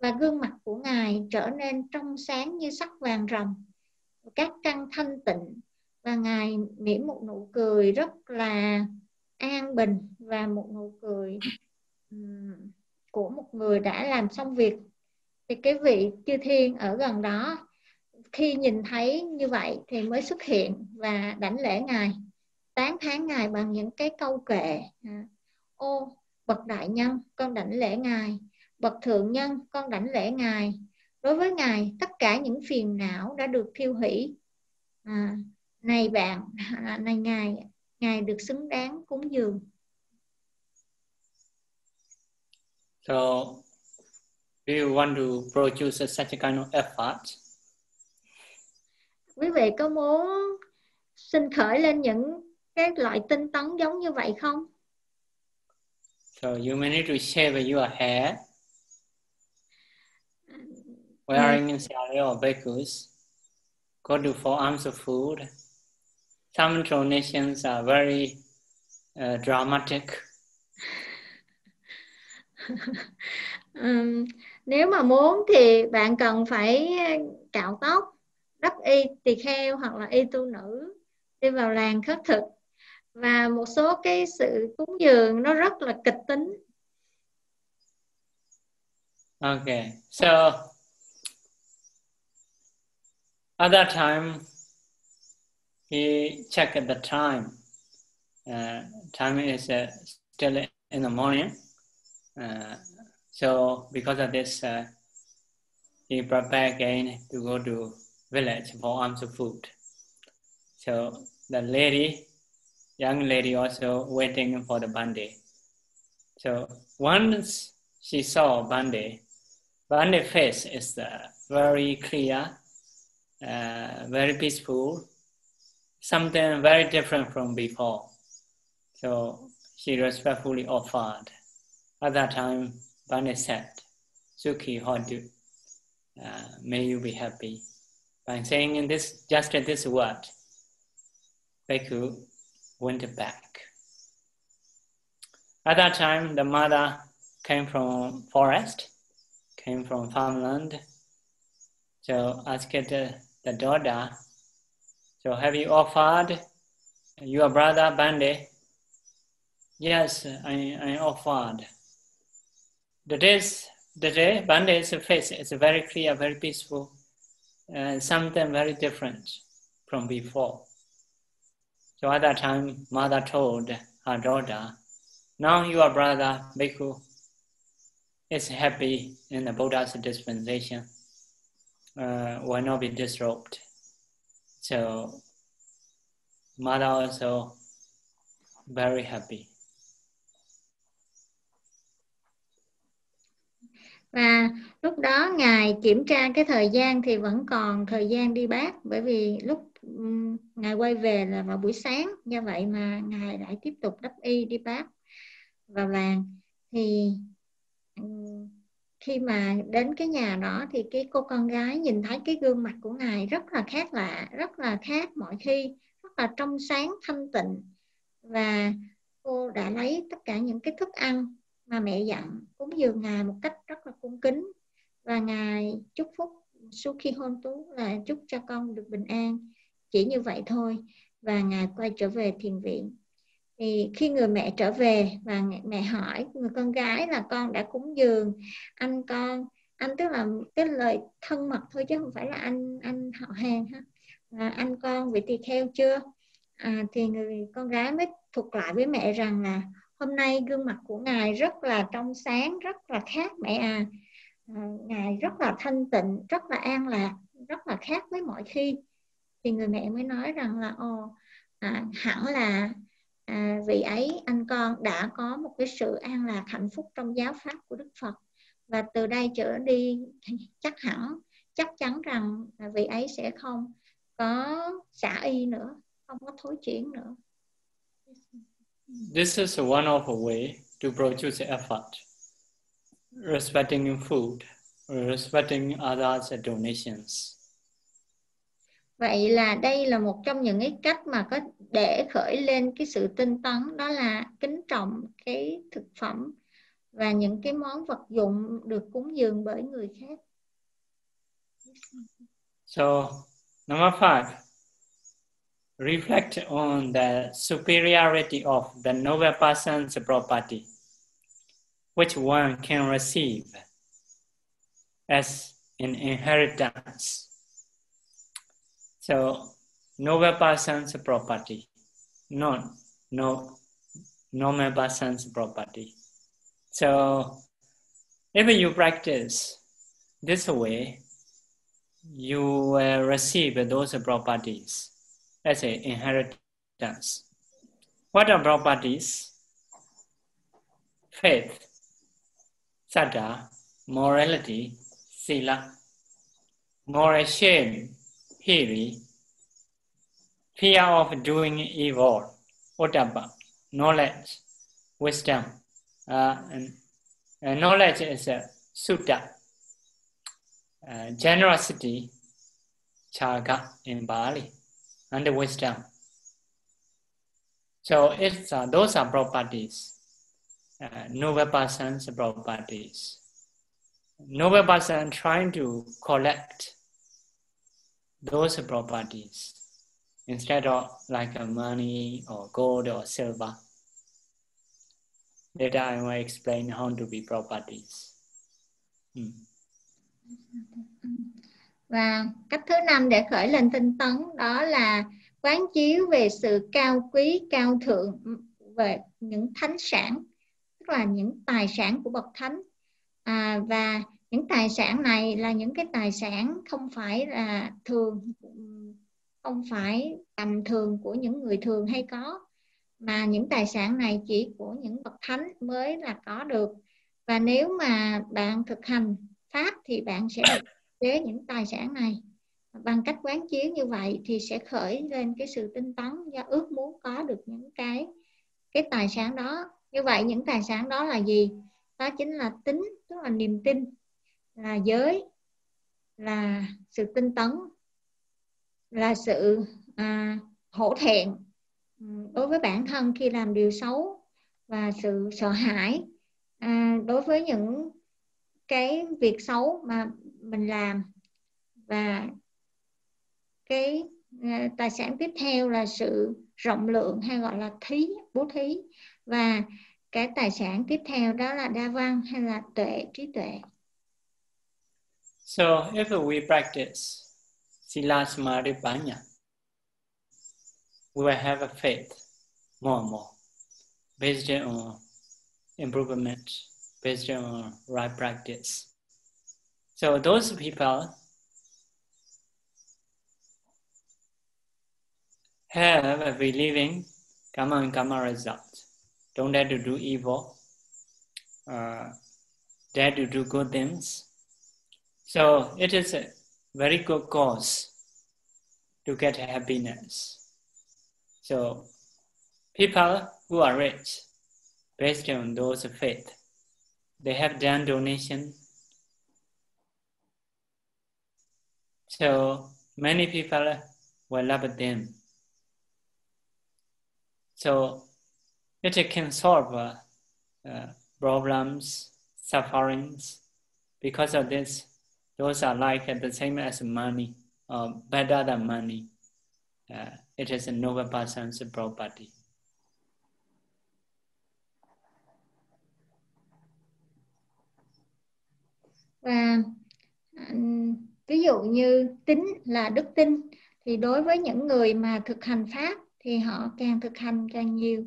và gương mặt của ngài trở nên trong sáng như sắc vàng rồng các căn thanh tịnh, và ngài mỉm một nụ cười rất là an bình và một nụ cười của một người đã làm xong việc. Thì cái vị chư thiên ở gần đó, khi nhìn thấy như vậy thì mới xuất hiện và đảnh lễ ngài, tán thán ngài bằng những cái câu kệ à, ô bậc đại nhân, con đảnh lễ ngài bậc thượng nhân con đảnh lễ ngài. Đối với ngài tất cả những phiền não đã được thiêu hủy. À, này bạn à, này ngài ngài được xứng đáng cúng dường. So do you want to produce such a kind of effort? Quý vị có muốn sinh khởi lên những cái loại tinh tấn giống như vậy không? So you may need to shave your hair, wearing sari or bhikkhus, go to four arms of food. Some donations are very uh, dramatic. um, nếu mà muốn thì bạn cần phải cạo tóc đắp y tỳ kheo hoặc là y tu nữ đi vào làng khất thực và một số cái sự cúng dường nó rất là kịch tính. Okay, so at that time he checked the time. Uh, time is uh, still in the morning. Uh, so because of this, uh, he prepared again to go to village for arms of food. So the lady, young lady also waiting for the Bande. So once she saw Bande, Bande face is uh, very clear, uh, very peaceful, something very different from before. So she respectfully offered. At that time, Bande said, Suki Hodu, uh, may you be happy. By saying in this, just this word, Bhikkhu went back. At that time, the mother came from forest, came from farmland. So asked the, daughter, so have you offered your brother Bande? Yes, I, I offered. The days, the day Bande's face is very clear, very peaceful, and something very different from before. So at that time, mother told her daughter, now your brother Bhikkhu is happy in the Buddha's dispensation, uh, will not be disrupted. So mother also very happy. và lúc đó ngài kiểm tra cái thời gian thì vẫn còn thời gian đi bác bởi vì lúc ngài quay về là vào buổi sáng do vậy mà ngài lại tiếp tục đắp y đi bác và vàng thì khi mà đến cái nhà đó thì cái cô con gái nhìn thấy cái gương mặt của ngài rất là khác lạ, rất là khác mọi khi, rất là trong sáng, thanh tịnh. Và cô đã lấy tất cả những cái thức ăn mà mẹ dặn cúng dường ngài một cách rất là cung kính. Và ngài chúc phúc Suki hôn tú là chúc cho con được bình an. Chỉ như vậy thôi. Và ngài quay trở về thiền viện thì khi người mẹ trở về và mẹ hỏi người con gái là con đã cúng dường anh con anh tức là cái lời thân mật thôi chứ không phải là anh anh họ hàng ha. Là anh con vị tỳ kheo chưa? À, thì người con gái mới thuật lại với mẹ rằng là hôm nay gương mặt của ngài rất là trong sáng rất là khác mẹ à, à ngài rất là thanh tịnh rất là an lạc rất là khác với mọi khi. Thì người mẹ mới nói rằng là ồ à, hẳn là à, vị ấy anh con đã có một cái sự an lạc hạnh phúc trong giáo pháp của Đức Phật và từ đây trở đi chắc hẳn chắc chắn rằng vị ấy sẽ không có xả y nữa không có thối chuyển nữa This is one of a way to produce effort, respecting food, respecting others' donations. Vậy là đây là một trong những cái cách mà có để khởi lên cái sự tinh tấn đó là kính trọng cái thực phẩm và những cái món vật dụng được cúng dường bởi người khác. So, number five, reflect on the superiority of the noble person's property, which one can receive as an inheritance. So, noble person's property, No, no normal person's property. So, if you practice this way, you will receive those properties as an inheritance. What are properties? Faith, saddha, morality, sila, moral shame, hiri, fear of doing evil, ottappa, knowledge, wisdom, Uh, and, and knowledge is a sutta, uh, generosity, chaga in Bali, and wisdom. So it's uh, those are properties, uh, noble person's properties. Noble person trying to collect those properties instead of like money or gold or silver. Later I will explain how to be properties. Hmm. Và cách thứ năm để khởi lên tinh tấn đó là quán chiếu về sự cao quý, cao thượng ừ, về những thánh sản, tức là những tài sản của bậc thánh. À, và những tài sản này là những cái tài sản không phải là thường, không phải tầm thường của những người thường hay có, mà những tài sản này chỉ của những bậc thánh mới là có được. Và nếu mà bạn thực hành pháp thì bạn sẽ được chế những tài sản này. Bằng cách quán chiếu như vậy thì sẽ khởi lên cái sự tinh tấn do ước muốn có được những cái cái tài sản đó. Như vậy những tài sản đó là gì? Đó chính là tính, tức là niềm tin là giới là sự tinh tấn là sự à, hổ thẹn ừ, đối với bản thân khi làm điều xấu và sự sợ hãi à, đối với những cái việc xấu mà mình làm. Và cái à, tài sản tiếp theo là sự rộng lượng hay gọi là thí bố thí. Và cái tài sản tiếp theo đó là đa văn hay là tuệ trí tuệ. So if we practice Sila Samadhi Panya, we will have a faith more and more based on improvement, based on right practice. So those people have a believing karma and karma result. Don't dare to do evil, uh, dare to do good things. So it is a very good cause to get happiness. So people who are rich, based on those faith, they have done donation. So many people will love them. So it can solve uh, problems, sufferings. Because of this, those are like the same as money, or better than money. Uh, it is a noble person's property. Và ví dụ như tính là đức tin thì đối với những người mà thực hành pháp thì họ càng thực hành càng nhiều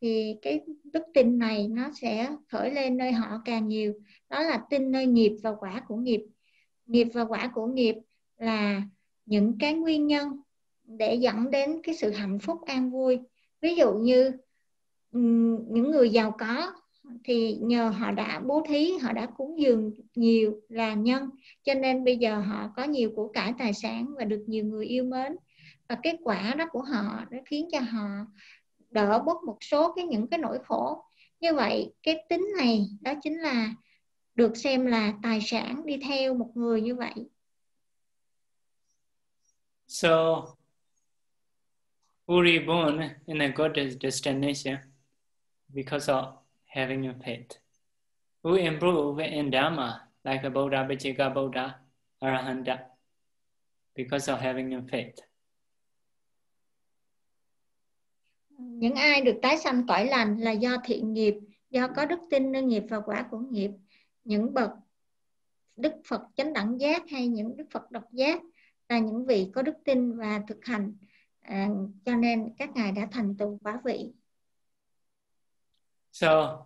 thì cái đức tin này nó sẽ khởi lên nơi họ càng nhiều đó là tin nơi nghiệp và quả của nghiệp nghiệp và quả của nghiệp là những cái nguyên nhân để dẫn đến cái sự hạnh phúc, an vui. Ví dụ như những người giàu có thì nhờ họ đã bố thí, họ đã cúng dường nhiều là nhân, cho nên bây giờ họ có nhiều của cải tài sản và được nhiều người yêu mến. Và kết quả đó của họ nó khiến cho họ đỡ bớt một số cái những cái nỗi khổ. Như vậy, cái tính này đó chính là được xem là tài sản đi theo một người như vậy. So who reborn in a good destination because of having a faith who improve in dharma like a buddha Vajika buddha arahanta because of having a faith những ai được tái sanh cõi lành là do thiện nghiệp do có đức tin nơi nghiệp và quả của nghiệp những bậc đức phật chánh đẳng giác hay những đức phật độc giác là những vị có đức tin và thực hành. À, cho nên các ngài đã thành tựu quả vị. So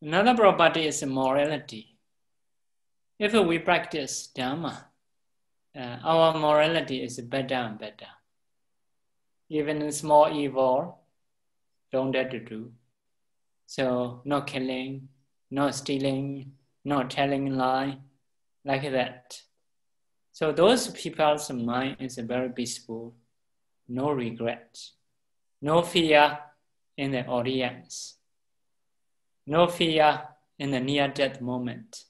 another property is morality. If we practice dharma uh, our morality is better and better. Even in small evil don't dare to do. So no killing, no stealing, no telling lie, like that. So those people's mind is very peaceful, no regret, no fear in the audience. no fear in the near death moment.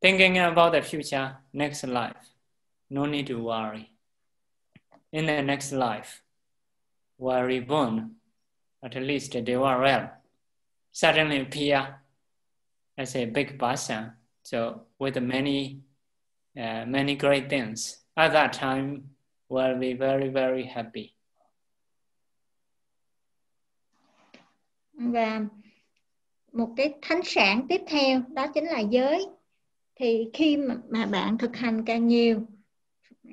Thinking about the future, next life, no need to worry. In the next life, were reborn, at least they were well, suddenly appear as a big person, so with many, uh, many great things. At that time, will be very, very happy. Và một cái thánh sản tiếp theo đó chính là giới. Thì khi mà, mà bạn thực hành càng nhiều,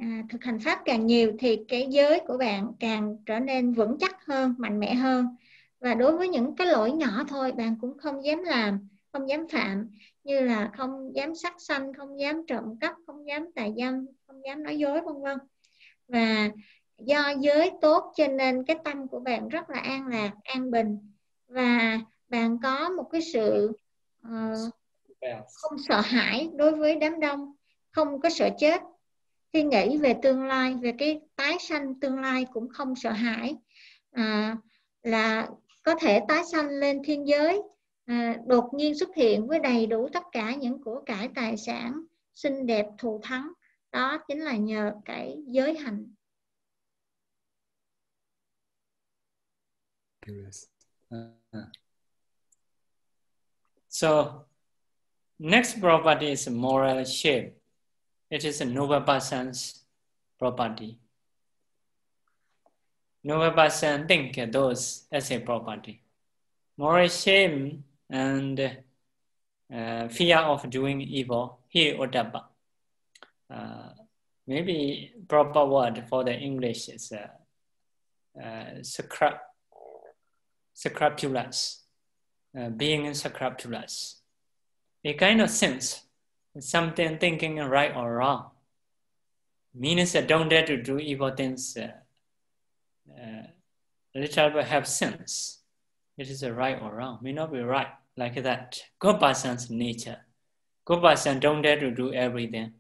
à, thực hành pháp càng nhiều thì cái giới của bạn càng trở nên vững chắc hơn, mạnh mẽ hơn. Và đối với những cái lỗi nhỏ thôi bạn cũng không dám làm, không dám phạm như là không dám sát sanh, không dám trộm cắp, không dám tà dâm, không dám nói dối vân vân. Và do giới tốt cho nên cái tâm của bạn rất là an lạc an bình. Và bạn có một cái sự uh, không sợ hãi đối với đám đông không có sợ chết. Khi nghĩ về tương lai về cái tái sanh tương lai cũng không sợ hãi. À, là có thể tái sanh lên thiên giới à, đột nhiên xuất hiện với đầy đủ tất cả những của cải tài sản xinh đẹp thù thắng. Đó chính là nhờ cái giới hành. Uh, so next property is moral shape. It is a noble person's property. Noble person think those as a property. Moral shame and uh, fear of doing evil he or there uh, maybe proper word for the English is uh, uh, scrupulous, uh, being scrupulous. A kind of sense, something thinking right or wrong. Means that don't dare to do evil things. Uh, uh, little have sense. It is a right or wrong. May not be right like that. Good person's nature. Good person don't dare to do everything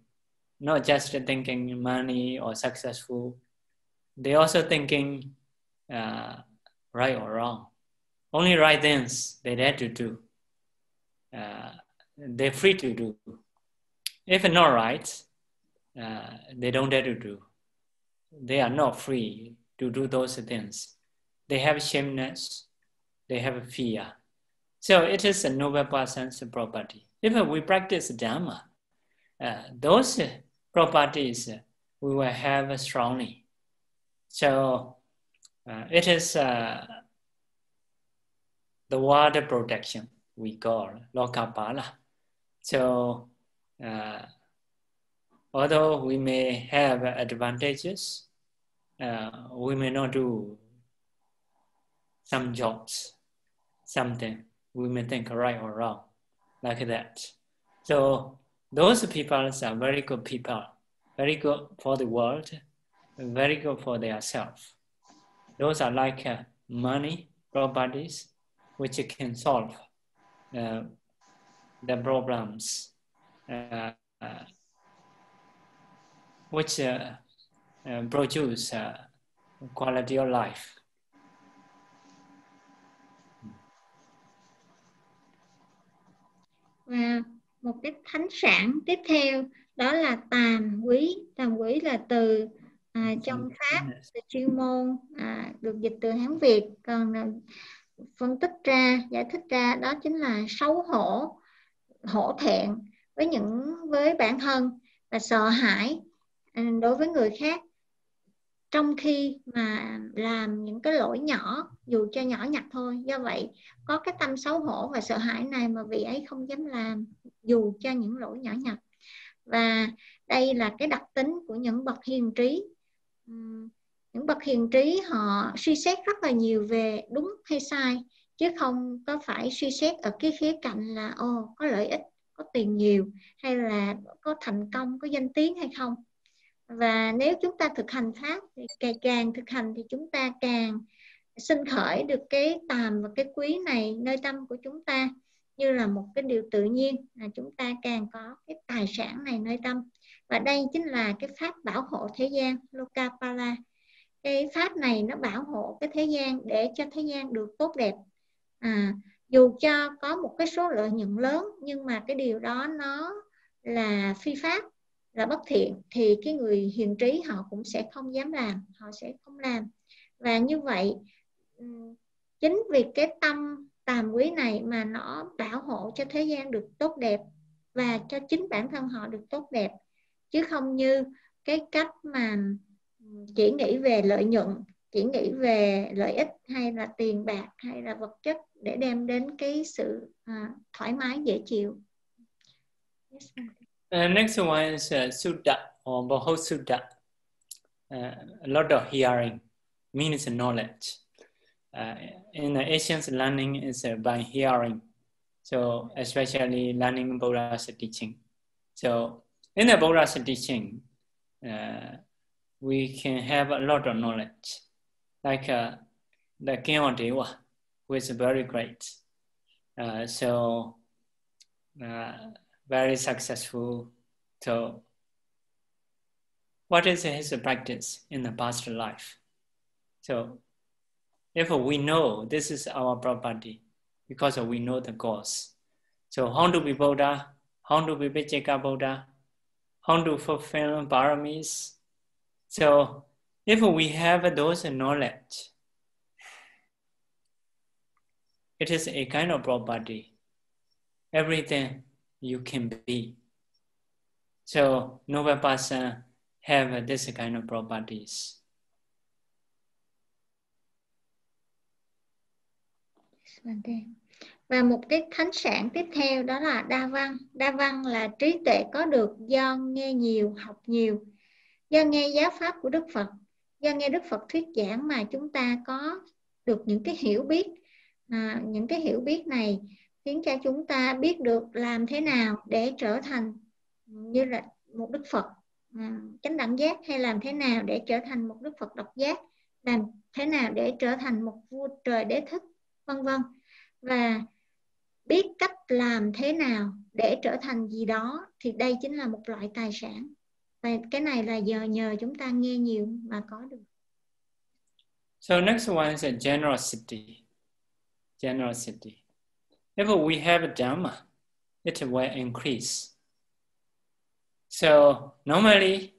not just thinking money or successful. They also thinking uh, right or wrong. Only right things they dare to do. Uh, they're free to do. If not right, uh, they don't dare to do. They are not free to do those things. They have shameness. They have fear. So it is a noble person's property. If we practice Dhamma, uh, those properties we will have strongly. So uh, it is uh, the water protection we call lokapala. So uh, although we may have advantages, uh, we may not do some jobs, something we may think right or wrong, like that. So those people are very good people, very good for the world, very good for their self. Those are like uh, money, properties, which can solve uh, the problems, uh, uh which uh, uh, produce quality of life. Wow. một cái thánh sản tiếp theo đó là tàm quý. Tàm quý là từ à, trong pháp từ chuyên môn à, được dịch từ hán việt. Còn à, phân tích ra giải thích ra đó chính là xấu hổ hổ thẹn với những với bản thân và sợ hãi à, đối với người khác trong khi mà làm những cái lỗi nhỏ, dù cho nhỏ nhặt thôi, do vậy có cái tâm xấu hổ và sợ hãi này mà vị ấy không dám làm, dù cho những lỗi nhỏ nhặt. Và đây là cái đặc tính của những bậc hiền trí. Những bậc hiền trí họ suy xét rất là nhiều về đúng hay sai, chứ không có phải suy xét ở cái khía cạnh là ô có lợi ích, có tiền nhiều, hay là có thành công, có danh tiếng hay không và nếu chúng ta thực hành pháp thì càng càng thực hành thì chúng ta càng sinh khởi được cái tàm và cái quý này nơi tâm của chúng ta như là một cái điều tự nhiên là chúng ta càng có cái tài sản này nơi tâm. Và đây chính là cái pháp bảo hộ thế gian Lokapala cái pháp này nó bảo hộ cái thế gian để cho thế gian được tốt đẹp. À, dù cho có một cái số lợi nhuận lớn nhưng mà cái điều đó nó là phi pháp là bất thiện thì cái người hiền trí họ cũng sẽ không dám làm họ sẽ không làm và như vậy chính vì cái tâm tàm quý này mà nó bảo hộ cho thế gian được tốt đẹp và cho chính bản thân họ được tốt đẹp chứ không như cái cách mà chỉ nghĩ về lợi nhuận chỉ nghĩ về lợi ích hay là tiền bạc hay là vật chất để đem đến cái sự à, thoải mái dễ chịu. Yes, uh, next one is uh, Sutta or Bahut Sutta. Uh, a lot of hearing means knowledge. Uh, in the Asians, learning is uh, by hearing. So especially learning Buddha's teaching. So in the Buddha's teaching, uh, we can have a lot of knowledge. Like uh, the King of Dewa, who is very great. So very successful. So what is his practice in the past life? So if we know this is our property, because we know the cause. So how to be Buddha? How to be Vijayaka Buddha? How to fulfill paramis? So if we have those knowledge, it is a kind of property. Everything you can be. So noble person have this kind of properties. Và một cái thánh sản tiếp theo đó là đa văn. Đa văn là trí tuệ có được do nghe nhiều, học nhiều, do nghe giáo pháp của Đức Phật, do nghe Đức Phật thuyết giảng mà chúng ta có được những cái hiểu biết. À, những cái hiểu biết này khiến cho chúng ta biết được làm thế nào để trở thành như là một đức phật à, chánh đẳng giác hay làm thế nào để trở thành một đức phật độc giác, làm thế nào để trở thành một vua trời đế thích vân vân và biết cách làm thế nào để trở thành gì đó thì đây chính là một loại tài sản và cái này là giờ nhờ chúng ta nghe nhiều mà có được So next one is a generosity. Generosity. If we have Dhamma, it will increase. So normally,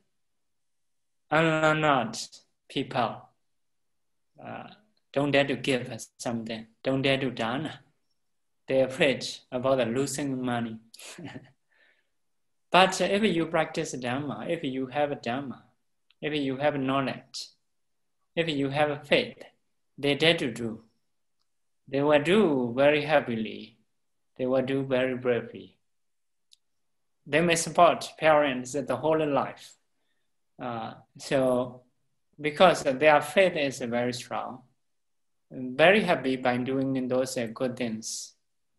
unlearned people uh, don't dare to give something, don't dare to dana. They're afraid about losing money. but if you practice Dhamma, if you have Dhamma, if you have knowledge, if you have faith, they dare to do they will do very happily. They will do very bravely. They may support parents the whole life. Uh, so, because their faith is very strong, very happy by doing those uh, good things,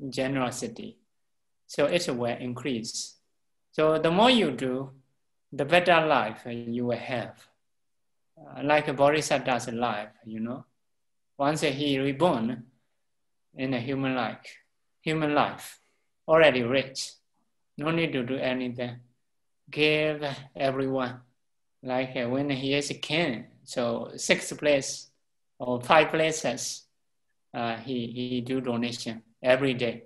generosity. So it will increase. So the more you do, the better life you will have. Uh, like Bodhisattva's life, you know. Once he reborn, in a human life, human life, already rich. No need to do anything. Give everyone. Like uh, when he is a king, so six place or five places, uh, he, he do donation every day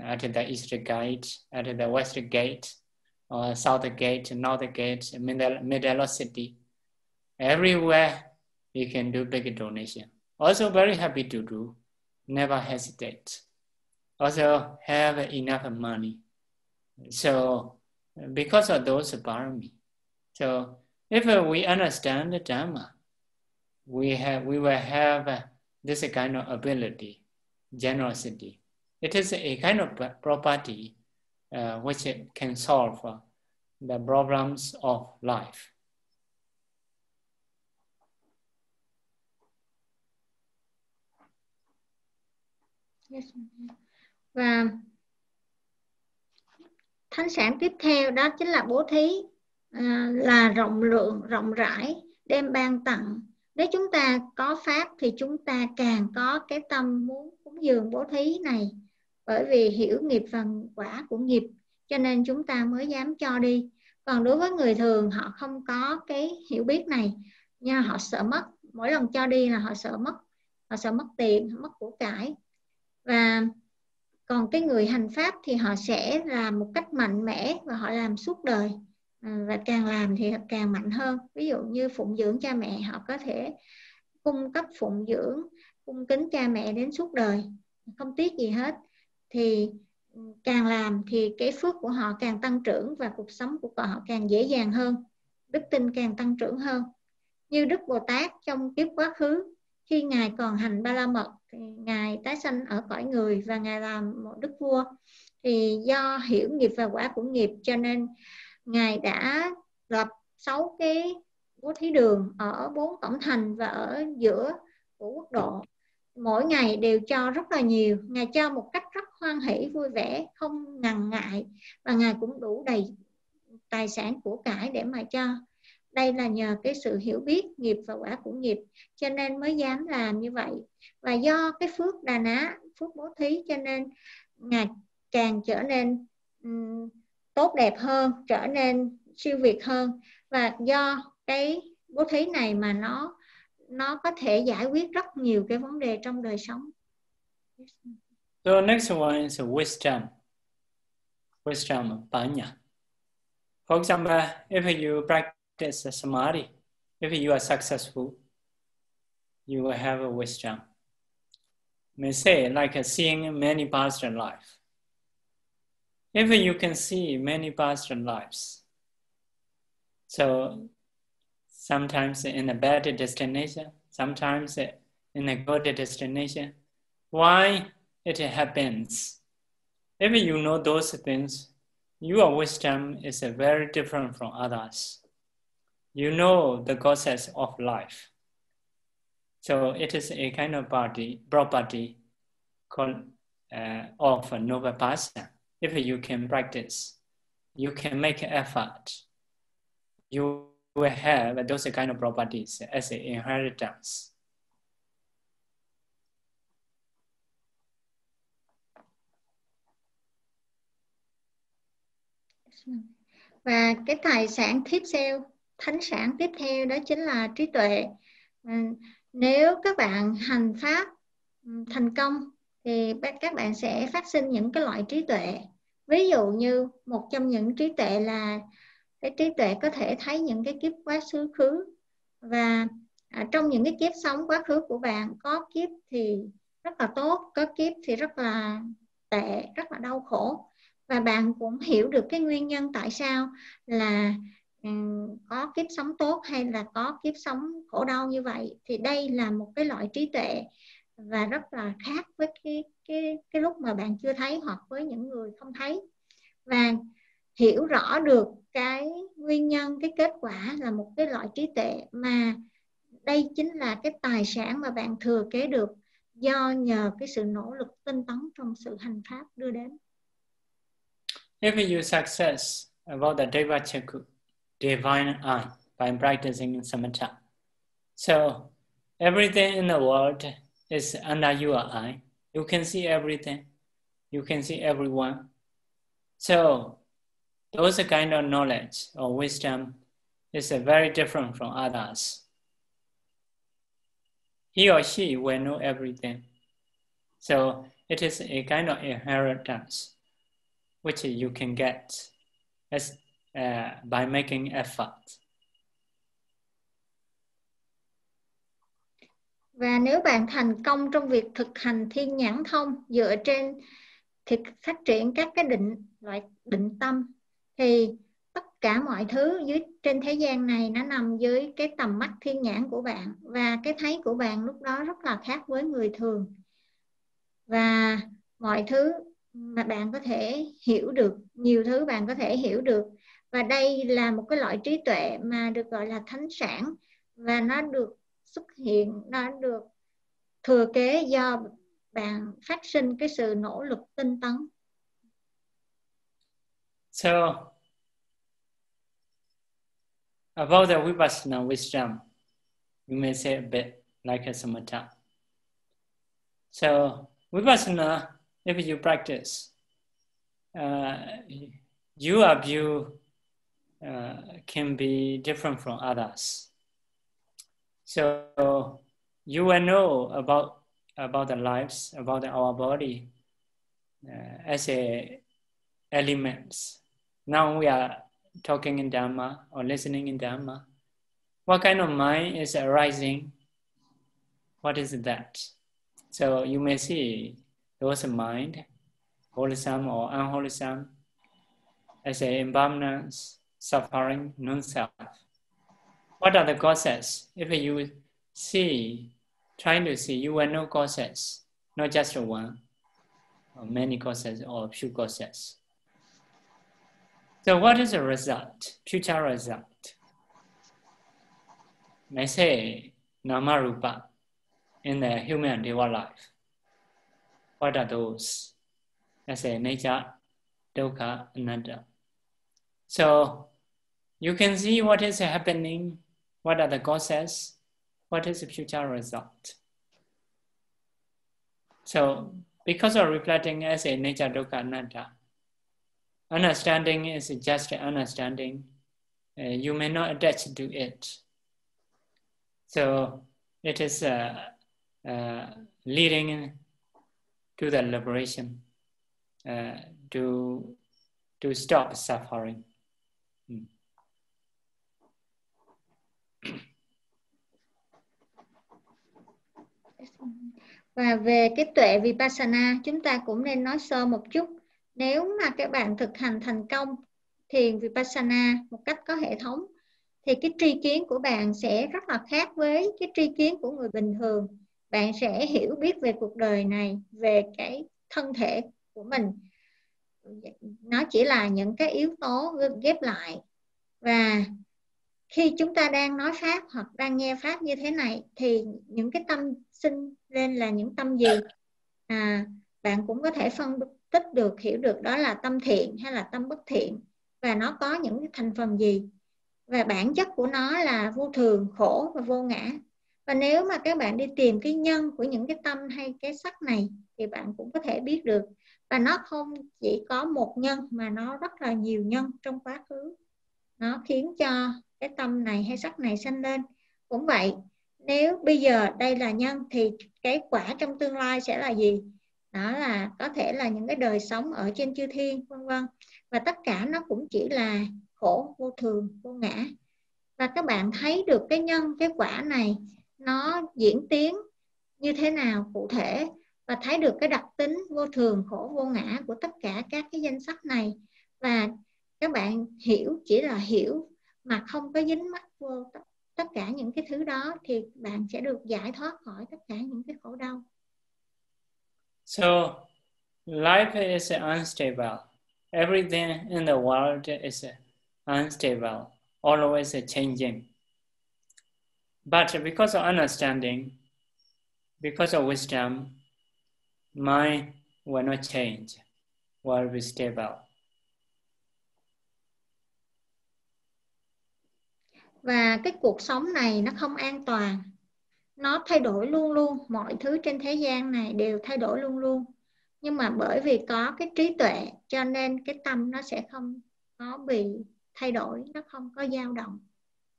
at the east gate, at the west gate, or south gate, north gate, middle, middle city. Everywhere he can do big donation. Also very happy to do never hesitate. Also have enough money. So because of those parami. So if we understand the Dhamma, we have we will have this kind of ability, generosity. It is a kind of property uh, which can solve the problems of life. Và thánh sản tiếp theo đó chính là bố thí à, là rộng lượng rộng rãi đem ban tặng. Nếu chúng ta có pháp thì chúng ta càng có cái tâm muốn cúng dường bố thí này bởi vì hiểu nghiệp phần quả của nghiệp cho nên chúng ta mới dám cho đi. Còn đối với người thường họ không có cái hiểu biết này nhưng họ sợ mất. Mỗi lần cho đi là họ sợ mất họ sợ mất tiền mất của cải và còn cái người hành pháp thì họ sẽ làm một cách mạnh mẽ và họ làm suốt đời. À, và càng làm thì càng mạnh hơn. Ví dụ như phụng dưỡng cha mẹ, họ có thể cung cấp phụng dưỡng, cung kính cha mẹ đến suốt đời. Không tiếc gì hết. Thì càng làm thì cái phước của họ càng tăng trưởng và cuộc sống của họ càng dễ dàng hơn. Đức tin càng tăng trưởng hơn. Như đức bồ tát trong kiếp quá khứ, khi ngài còn hành ba la mật ngài tái sanh ở cõi người và ngài làm một đức vua. Thì do hiểu nghiệp và quả của nghiệp, cho nên ngài đã lập sáu cái bố thí đường ở bốn tổng thành và ở giữa của quốc độ. Mỗi ngày đều cho rất là nhiều. Ngài cho một cách rất hoan hỷ, vui vẻ, không ngần ngại và ngài cũng đủ đầy tài sản của cải để mà cho đây là nhờ cái sự hiểu biết nghiệp và quả của nghiệp cho nên mới dám làm như vậy và do cái phước đà ná phước bố thí cho nên ngài càng trở nên um, tốt đẹp hơn trở nên siêu việt hơn và do cái bố thí này mà nó nó có thể giải quyết rất nhiều cái vấn đề trong đời sống. So next one is wisdom. Wisdom, panya. For example, if you practice samadhi, if you are successful, you will have a wisdom. May say like uh, seeing many past life. If you can see many past lives, so sometimes in a bad destination, sometimes in a good destination. Why it happens? If you know those things, your wisdom is very different from others. You know the causes of life. So it is a kind of body, property called uh, of a noble person. If you can practice, you can make effort. You will have those kind of properties as an inheritance. Và cái tài sản tiếp theo, thánh sản tiếp theo đó chính là trí tuệ. Ừ, nếu các bạn hành pháp ừ, thành công thì các bạn sẽ phát sinh những cái loại trí tuệ. Ví dụ như một trong những trí tuệ là cái trí tuệ có thể thấy những cái kiếp quá khứ khứ và à, trong những cái kiếp sống quá khứ của bạn có kiếp thì rất là tốt có kiếp thì rất là tệ rất là đau khổ và bạn cũng hiểu được cái nguyên nhân tại sao là có kiếp sống tốt hay là có kiếp sống khổ đau như vậy thì đây là một cái loại trí tuệ và rất là khác với cái cái cái lúc mà bạn chưa thấy hoặc với những người không thấy và hiểu rõ được cái nguyên nhân cái kết quả là một cái loại trí tuệ mà đây chính là cái tài sản mà bạn thừa kế được do nhờ cái sự nỗ lực tinh tấn trong sự hành pháp đưa đến. If you success about the Devachaku, divine eye, by practicing samatha, so everything in the world is under your eye. You can see everything. You can see everyone. So those kind of knowledge or wisdom is very different from others. He or she will know everything. So it is a kind of inheritance which you can get as, uh, by making effort. Và nếu bạn thành công trong việc thực hành thiên nhãn thông dựa trên thực phát triển các cái định loại định tâm thì tất cả mọi thứ dưới trên thế gian này nó nằm dưới cái tầm mắt thiên nhãn của bạn và cái thấy của bạn lúc đó rất là khác với người thường và mọi thứ mà bạn có thể hiểu được nhiều thứ bạn có thể hiểu được và đây là một cái loại trí tuệ mà được gọi là thánh sản và nó được xuất hiện nó được thừa kế do bạn phát sinh cái sự nỗ lực tinh tấn So, about the Vipassana wisdom, you may say a bit like a samatha. So, Vipassana, if you practice, uh, are view uh, can be different from others. So, you will know about about the lives, about our body, uh, as a elements. Now we are talking in Dhamma or listening in Dhamma. What kind of mind is arising? What is that? So you may see those mind, wholesome or unwholesome, as a impermanence, suffering, non-self. What are the causes? If you see, trying to see, you will know causes, not just one, or many causes or few causes. So what is the result, future result? May say Nama Rupa in the human Deva life. What are those? I say nature, dukkha, anatta. So you can see what is happening, what are the causes, what is the future result. So because of reflecting as a nature dukkha anatta, understanding is just understanding. Uh, you may not attach to it. So it is uh, uh, leading to the liberation, uh, to, to stop suffering. Hmm. Và về cái tuệ vipassana, chúng ta cũng nên nói sơ một chút. Nếu mà các bạn thực hành thành công thiền vipassana một cách có hệ thống thì cái tri kiến của bạn sẽ rất là khác với cái tri kiến của người bình thường. Bạn sẽ hiểu biết về cuộc đời này, về cái thân thể của mình. Nó chỉ là những cái yếu tố ghép lại và khi chúng ta đang nói pháp hoặc đang nghe pháp như thế này thì những cái tâm sinh lên là những tâm gì? À, bạn cũng có thể phân tích được hiểu được đó là tâm thiện hay là tâm bất thiện và nó có những cái thành phần gì? Và bản chất của nó là vô thường khổ và vô ngã. Và nếu mà các bạn đi tìm cái nhân của những cái tâm hay cái sắc này thì bạn cũng có thể biết được. Và nó không chỉ có một nhân mà nó rất là nhiều nhân trong quá khứ. Nó khiến cho cái tâm này hay sắc này sanh lên. Cũng vậy, nếu bây giờ đây là nhân thì cái quả trong tương lai sẽ là gì? Đó là có thể là những cái đời sống ở trên chư thiên, vân vân. Và tất cả nó cũng chỉ là khổ, vô thường, vô ngã. Và các bạn thấy được cái nhân, cái quả này nó diễn tiến như thế nào cụ thể? Và thấy được cái đặc tính vô thường, khổ, vô ngã của tất cả các cái danh sách này. Và các bạn hiểu, chỉ là hiểu mà không có dính mắc vô tất cả những cái thứ đó thì bạn sẽ được giải thoát khỏi tất cả những cái khổ đau. So life is unstable. Everything in the world is unstable, always changing. But because of understanding, because of wisdom, mind will not change, will be stable. Và cái cuộc sống này nó không an toàn. Nó thay đổi luôn luôn. Mọi thứ trên thế gian này đều thay đổi luôn luôn. Nhưng mà bởi vì có cái trí tuệ, cho nên cái tâm nó sẽ không có bị thay đổi, nó không có dao động.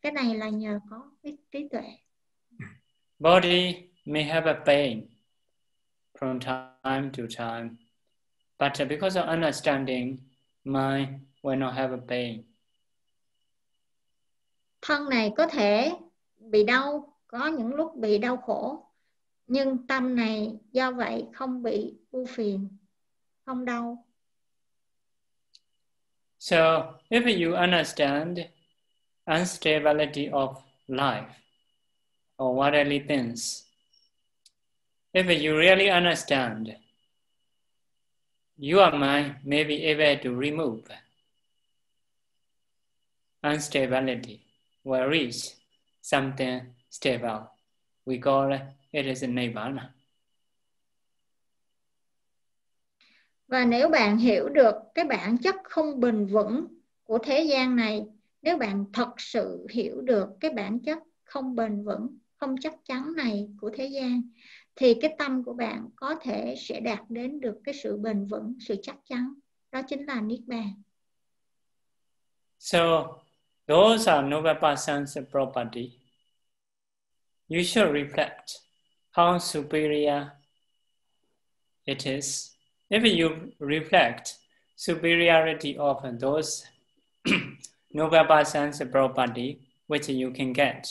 Cái này là nhờ có cái trí tuệ. Body may have a pain from time to time, but because of understanding, mind will not have a pain thân này có thể bị đau, có những lúc bị đau khổ, nhưng tâm này do vậy không bị ưu phiền, không đau. So, if you understand unstability of life, or worldly things, if you really understand, your mind may be able to remove instability will reach something stable. We call it is Nibbana. Và nếu bạn hiểu được cái bản chất không bền vững của thế gian này, nếu bạn thật sự hiểu được cái bản chất không bền vững, không chắc chắn này của thế gian, thì cái tâm của bạn có thể sẽ đạt đến được cái sự bền vững, sự chắc chắn. Đó chính là Niết Bàn. So Those are noble person's property. You should reflect how superior it is if you reflect superiority of those noble persons property which you can get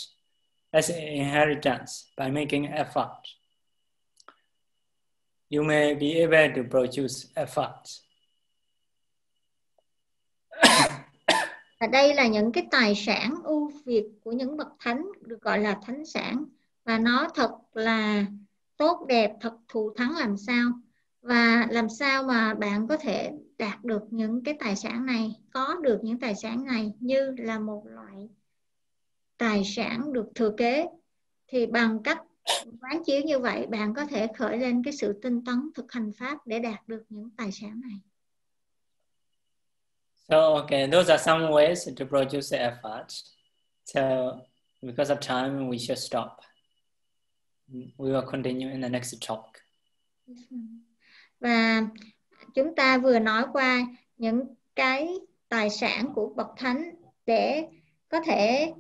as inheritance by making effort, you may be able to produce effort. Và đây là những cái tài sản ưu việt của những bậc thánh được gọi là thánh sản. Và nó thật là tốt đẹp, thật thù thắng làm sao? Và làm sao mà bạn có thể đạt được những cái tài sản này, có được những tài sản này như là một loại tài sản được thừa kế? Thì bằng cách quán chiếu như vậy bạn có thể khởi lên cái sự tinh tấn thực hành pháp để đạt được những tài sản này. So okay, those are some ways to produce the effort. So because of time, we should stop. We will continue in the next talk. Và chúng ta vừa nói qua những cái tài sản của bậc thánh để có thể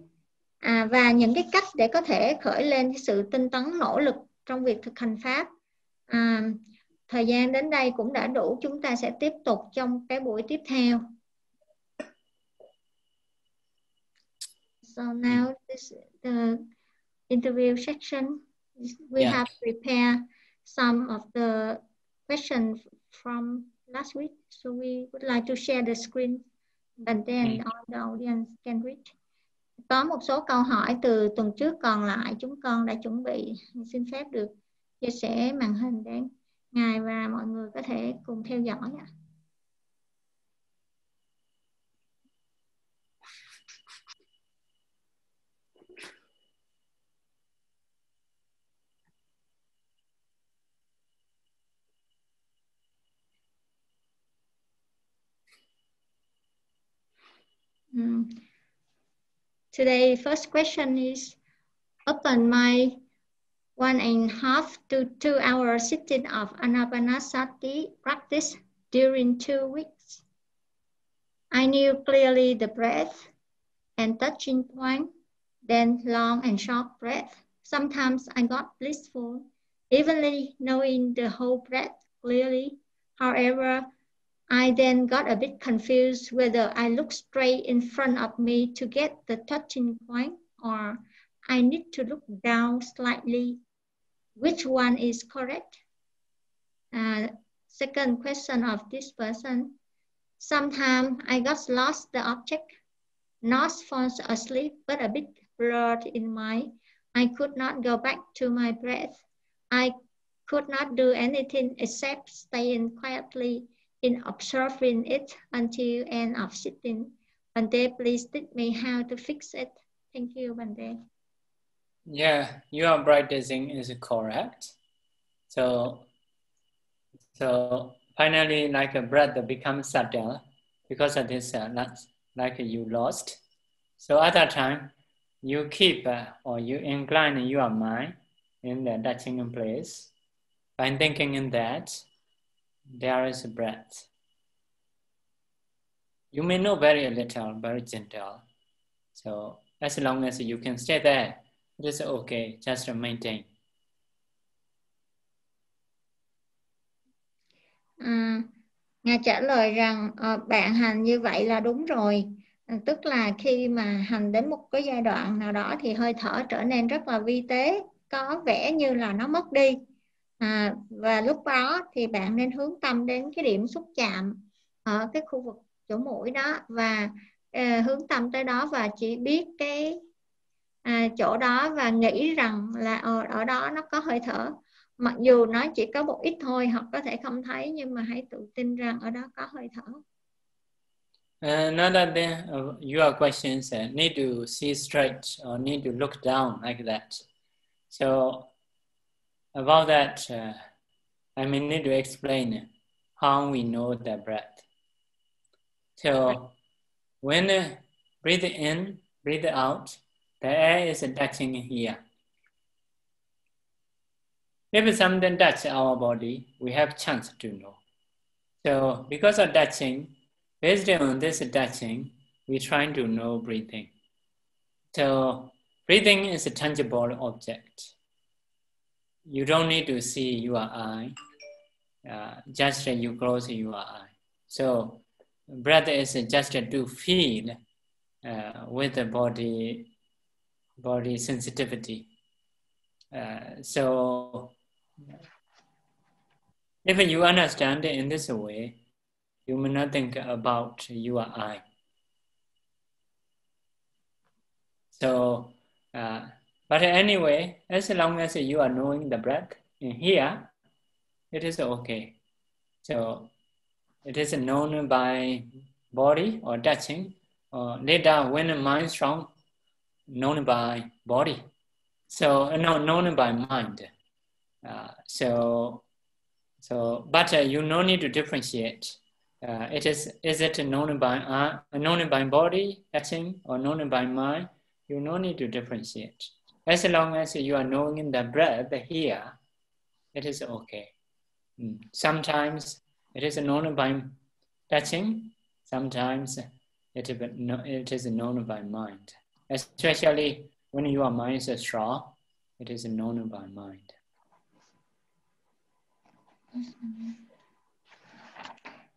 à, và những cái cách để có thể khởi lên cái sự tinh tấn nỗ lực trong việc thực hành pháp à, thời gian đến đây cũng đã đủ chúng ta sẽ tiếp tục trong cái buổi tiếp theo so now this the interview section we yeah. have prepared some of the questions from last week so we would like to share the screen and then mm. all the audience can read có một số câu hỏi từ tuần trước còn lại chúng con đã chuẩn bị xin phép được chia sẻ màn hình để ngài và mọi người có thể cùng theo dõi ạ. Mm. Today, first question is open my one and a half to two hour sitting of Anapanasati practice during two weeks. I knew clearly the breath and touching point, then long and short breath. Sometimes I got blissful, evenly knowing the whole breath clearly. However, I then got a bit confused whether I look straight in front of me to get the touching point or I need to look down slightly. Which one is correct? Uh, second question of this person. Sometimes I got lost the object, not falls asleep, but a bit blurred in my, I could not go back to my breath. I could not do anything except staying quietly in observing it until end of sitting. Bande, please teach me how to fix it. Thank you, Bande. Yeah, your practicing is correct. So, so finally, like a breath becomes subtle because of this, uh, not like you lost. So at that time, you keep uh, or you incline your mind in the touching place by thinking in that there is a breath. You may know very little, very gentle. So as long as you can stay there, it is okay, just maintain. Ừ, à, Ngài trả lời rằng à, bạn hành như vậy là đúng rồi. À, tức là khi mà hành đến một cái giai đoạn nào đó thì hơi thở trở nên rất là vi tế, có vẻ như là nó mất đi à, và lúc đó thì bạn nên hướng tâm đến cái điểm xúc chạm ở cái khu vực chỗ mũi đó và uh, hướng tâm tới đó và chỉ biết cái à, chỗ đó và nghĩ rằng là ở, ở đó nó có hơi thở mặc dù nó chỉ có một ít thôi hoặc có thể không thấy nhưng mà hãy tự tin rằng ở đó có hơi thở Another thing, uh, your questions said, need to see straight or need to look down like that. So About that, uh, I may need to explain how we know the breath. So when uh, breathe in, breathe out, the air is touching here. If something touches our body, we have chance to know. So because of touching, based on this touching, we trying to know breathing. So breathing is a tangible object. You don't need to see your eye. uh, just you close your eye. So breath is just to feel uh, with the body body sensitivity. Uh, so if you understand in this way, you may not think about your eye. So, uh, but anyway, as long as you are knowing the breath in here, it is okay. So it is known by body or touching, or later when mind strong, known by body. So uh, no, known by mind. Uh, so, so but uh, you no need to differentiate. Uh, it is is it known by uh, known by body touching or known by mind? You no need to differentiate. As long as you are knowing the breath here, it is okay. Hmm. Sometimes it is known by touching, sometimes it is known by mind. Especially when your mind is strong, it is known by mind.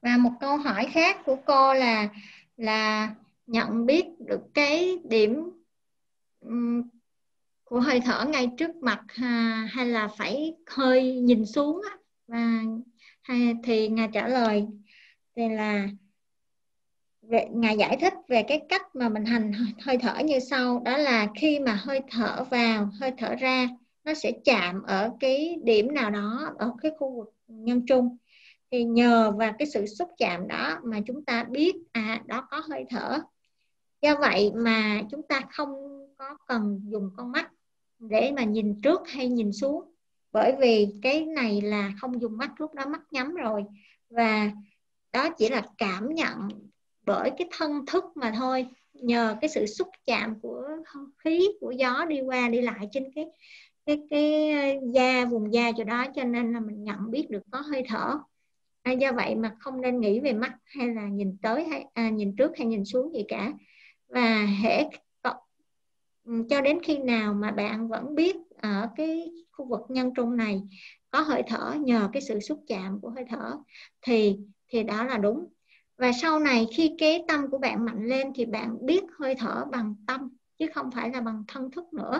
Và một câu hỏi khác của cô là là nhận biết được cái điểm um, của hơi thở ngay trước mặt ha, hay là phải hơi nhìn xuống á, và hay thì ngài trả lời thì là về, ngài giải thích về cái cách mà mình hành hơi thở như sau. Đó là khi mà hơi thở vào hơi thở ra nó sẽ chạm ở cái điểm nào đó ở cái khu vực nhân trung. Thì nhờ vào cái sự xúc chạm đó mà chúng ta biết à đó có hơi thở. Do vậy mà chúng ta không có cần dùng con mắt để mà nhìn trước hay nhìn xuống. Bởi vì cái này là không dùng mắt lúc đó mắt nhắm rồi. Và đó chỉ là cảm nhận bởi cái thân thức mà thôi. Nhờ cái sự xúc chạm của khí của gió đi qua đi lại trên cái cái cái ờ, da vùng da chỗ đó. Cho nên là mình nhận biết được có hơi thở. À, do vậy mà không nên nghĩ về mắt hay là nhìn tới hay à, nhìn trước hay nhìn xuống gì cả. Và hệ Ừ, cho đến khi nào mà bạn vẫn biết ở cái khu vực nhân trung này, có hơi thở nhờ cái sự xúc chạm của hơi thở, thì thì đó là đúng. Và sau này khi cái tâm của bạn mạnh lên thì bạn biết hơi thở bằng tâm, chứ không phải là bằng thân thức nữa,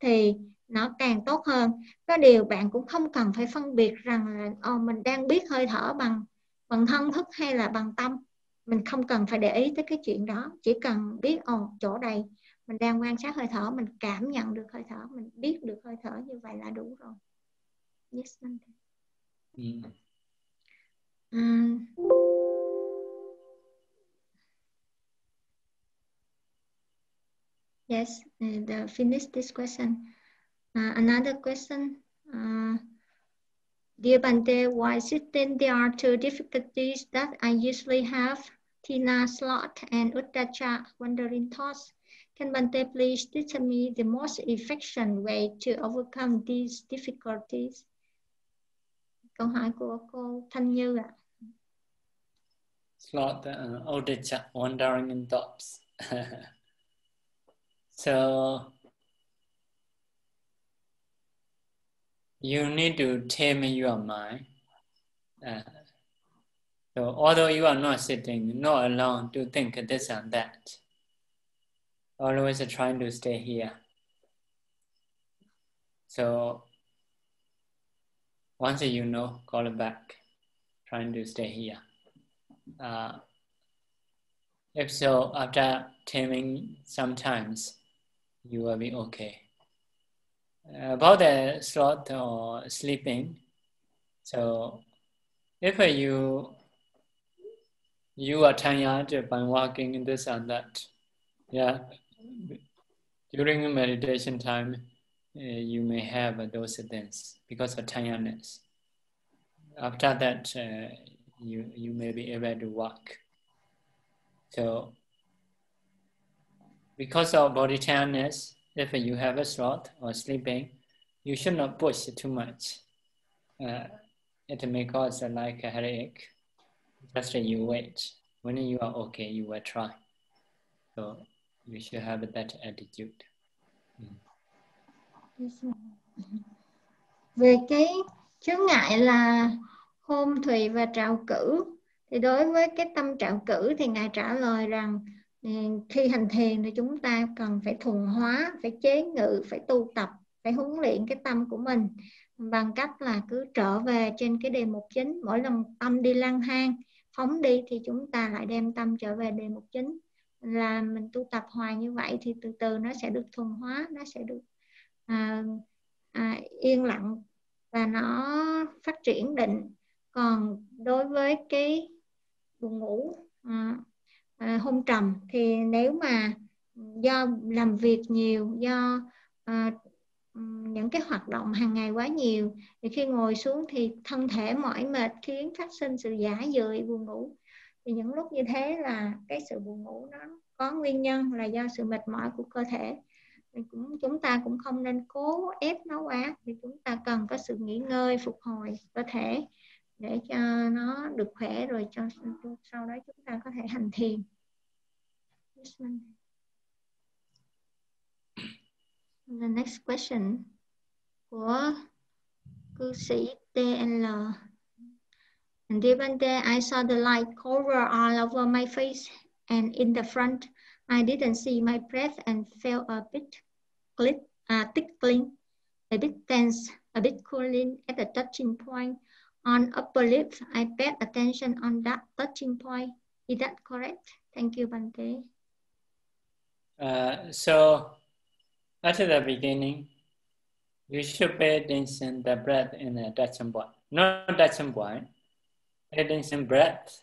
thì nó càng tốt hơn. Có điều bạn cũng không cần phải phân biệt rằng là, ồ, mình đang biết hơi thở bằng bằng thân thức hay là bằng tâm. Mình không cần phải để ý tới cái chuyện đó, chỉ cần biết, ồ, chỗ đây mình đang quan sát hơi thở mình cảm nhận được hơi thở mình biết được hơi thở như vậy là đủ rồi yes mm. um, yes and uh, finish this question uh, another question uh, Dear Bante, why sitting there are two difficulties that I usually have, Tina slot and Uttacha wandering thoughts. Can Bante please tell me the most effective way to overcome these difficulties? Câu hỏi của cô Thanh Như ạ. Slot uh, Odisha, wandering in thoughts. so you need to tame your mind. Uh, so although you are not sitting, not alone to think this and that. Always trying to stay here. So once you know, call back, trying to stay here. Uh, if so, after taming sometimes, you will be okay. About the sloth or sleeping, so if you you are tired by walking in this and that, yeah, during meditation time, uh, you may have those things because of tiredness. After that, uh, you, you may be able to walk. So, because of body tiredness, if you have a sloth or sleeping, you should not push too much. Uh, it may cause uh, like a headache. Just you wait. When you are okay, you will try. So we should have that attitude. Mm. Về cái chướng ngại là hôn thùy và trạo cử, thì đối với cái tâm trạo cử thì ngài trả lời rằng ừ, khi hành thiền thì chúng ta cần phải thuần hóa, phải chế ngự, phải tu tập, phải huấn luyện cái tâm của mình bằng cách là cứ trở về trên cái đề mục chính mỗi lần tâm đi lang thang, phóng đi thì chúng ta lại đem tâm trở về đề mục chính là mình tu tập hoài như vậy thì từ từ nó sẽ được thuần hóa nó sẽ được à, à, yên lặng và nó phát triển định. Còn đối với cái buồn ngủ à, à, hôn trầm thì nếu mà do làm việc nhiều do à, những cái hoạt động hàng ngày quá nhiều thì khi ngồi xuống thì thân thể mỏi mệt khiến phát sinh sự giả dời buồn ngủ thì những lúc như thế là cái sự buồn ngủ nó có nguyên nhân là do sự mệt mỏi của cơ thể. Thì cũng, chúng ta cũng không nên cố ép nó quá thì chúng ta cần có sự nghỉ ngơi, phục hồi cơ thể để cho nó được khỏe rồi cho sau đó chúng ta có thể hành thiền. The next question của cư sĩ TL. And even then, I saw the light cover all over my face and in the front. I didn't see my breath and felt a bit clit, uh, tickling, a bit tense, a bit cooling at the touching point on upper lip. I paid attention on that touching point. Is that correct? Thank you, Bante. Uh, so at the beginning, you should pay attention the breath in the touching point. Not touching point, attention breath,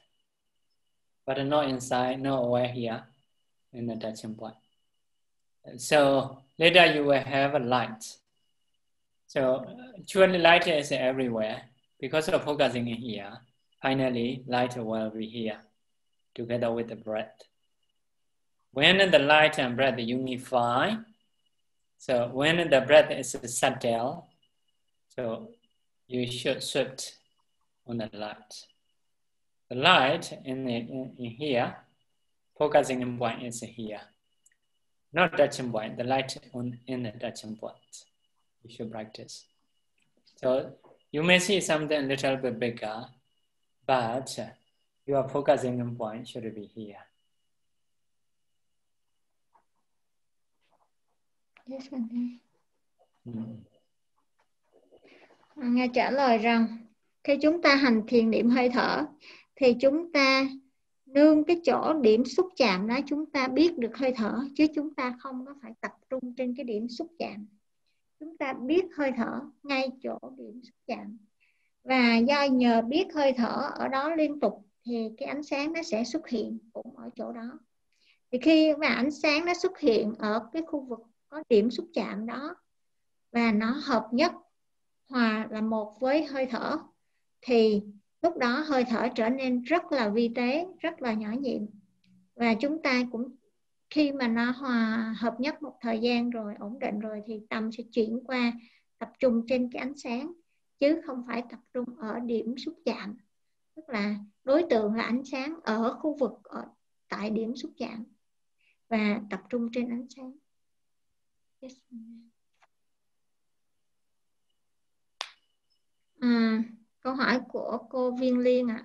but not inside, not aware here in the touching point. So later you will have a light. So truly light is everywhere. Because of focusing in here, finally light will be here together with the breath. When the light and breath unify, so when the breath is subtle, so you should shift on the light. The light in, in, in here, focusing point is here. Not touching point, the light on in the touching point. You should practice. So you may see something a little bit bigger, but your focusing point should be here. Yes, hmm. Nghe trả lời rằng khi chúng ta hành thiền niệm hơi thở thì chúng ta nương cái chỗ điểm xúc chạm đó chúng ta biết được hơi thở, chứ chúng ta không có phải tập trung trên cái điểm xúc chạm. Chúng ta biết hơi thở ngay chỗ điểm xúc chạm. Và do nhờ biết hơi thở ở đó liên tục thì cái ánh sáng nó sẽ xuất hiện cũng ở chỗ đó. Thì khi mà ánh sáng nó xuất hiện ở cái khu vực có điểm xúc chạm đó, và nó hợp nhất, hòa là một với hơi thở, thì lúc đó hơi thở trở nên rất là vi tế rất là nhỏ nhiệm và chúng ta cũng khi mà nó hòa hợp nhất một thời gian rồi ổn định rồi thì tâm sẽ chuyển qua tập trung trên cái ánh sáng chứ không phải tập trung ở điểm xúc chạm. Tức là đối tượng là ánh sáng ở khu vực ở tại điểm xúc chạm và tập trung trên ánh sáng. Yes. à, câu hỏi của cô Viên Liên ạ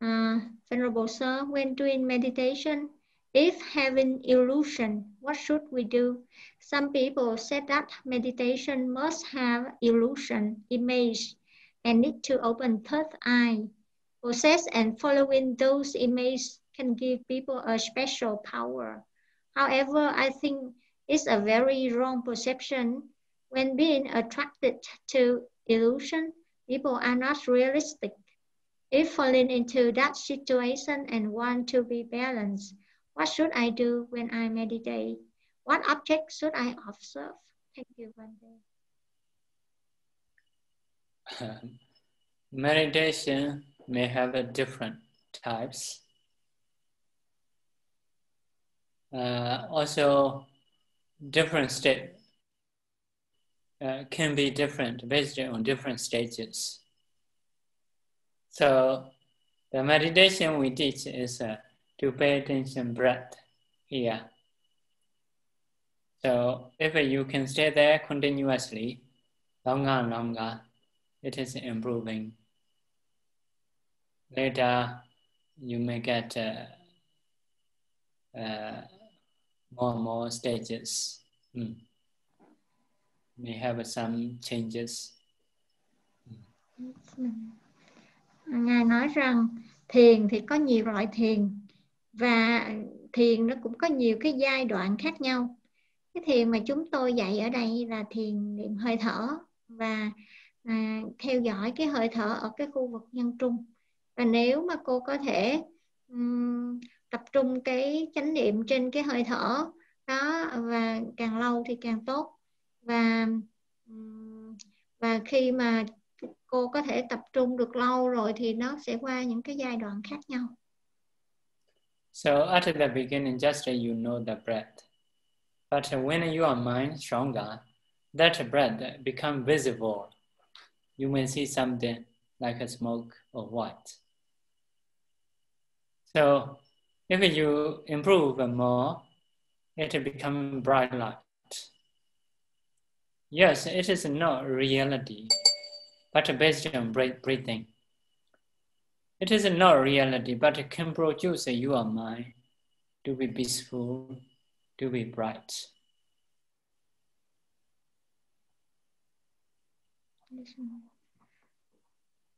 uh, Venerable Sir, when doing meditation, If having illusion, what should we do? Some people said that meditation must have illusion, image, and need to open third eye. Process and following those images can give people a special power. However, I think it's a very wrong perception. When being attracted to illusion, people are not realistic. If falling into that situation and want to be balanced, What should I do when I meditate? What object should I observe? Thank you, Bante. Meditation may have different types. Uh, also, different state uh, can be different based on different stages. So, the meditation we teach is uh, to pay attention breath here. So if you can stay there continuously, longer and longer, it is improving. Later, you may get uh, uh, more and more stages. Mm. May have some changes. Ngài nói rằng thiền thì có nhiều loại thiền và thiền nó cũng có nhiều cái giai đoạn khác nhau. Cái thiền mà chúng tôi dạy ở đây là thiền niệm hơi thở và à, theo dõi cái hơi thở ở cái khu vực nhân trung. Và nếu mà cô có thể um, tập trung cái chánh niệm trên cái hơi thở đó và càng lâu thì càng tốt và và khi mà cô có thể tập trung được lâu rồi thì nó sẽ qua những cái giai đoạn khác nhau. So at the beginning, just you know the breath. But when your mind stronger, that breath become visible. You may see something like a smoke or what. So if you improve more, it become bright light. Yes, it is not reality, but based on breathing. It is not reality, but it can produce your mind to be peaceful, to be bright.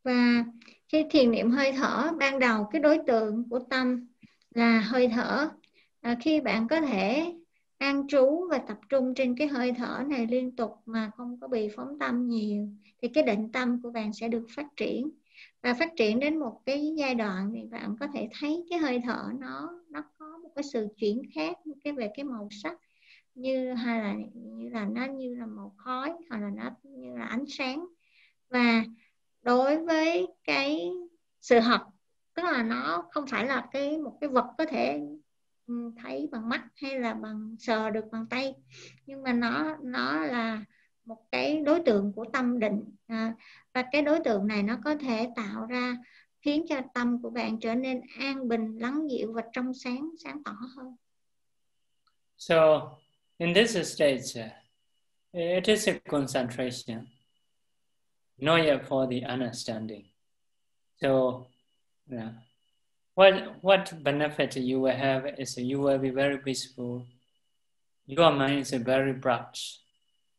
Và khi thiền niệm hơi thở, ban đầu cái đối tượng của tâm là hơi thở. À, khi bạn có thể an trú và tập trung trên cái hơi thở này liên tục mà không có bị phóng tâm nhiều, thì cái định tâm của bạn sẽ được phát triển. Và phát triển đến một cái giai đoạn thì bạn có thể thấy cái hơi thở nó nó có một cái sự chuyển khác cái về cái màu sắc, như hay là, như là nó như là màu khói hoặc là nó như là ánh sáng. Và đối với cái sự học, tức là nó không phải là cái, một cái vật có thể thấy bằng mắt hay là bằng sờ được bằng tay. Nhưng mà nó nó là một cái đối tượng của tâm định. À, và cái đối tượng này nó có thể tạo ra khiến cho tâm của bạn trở nên an bình lắng dịu và trong sáng sáng tỏ hơn. So in this stage it is a concentration not yet for the understanding. So yeah what what benefit you will have is you will be very peaceful your mind is very bright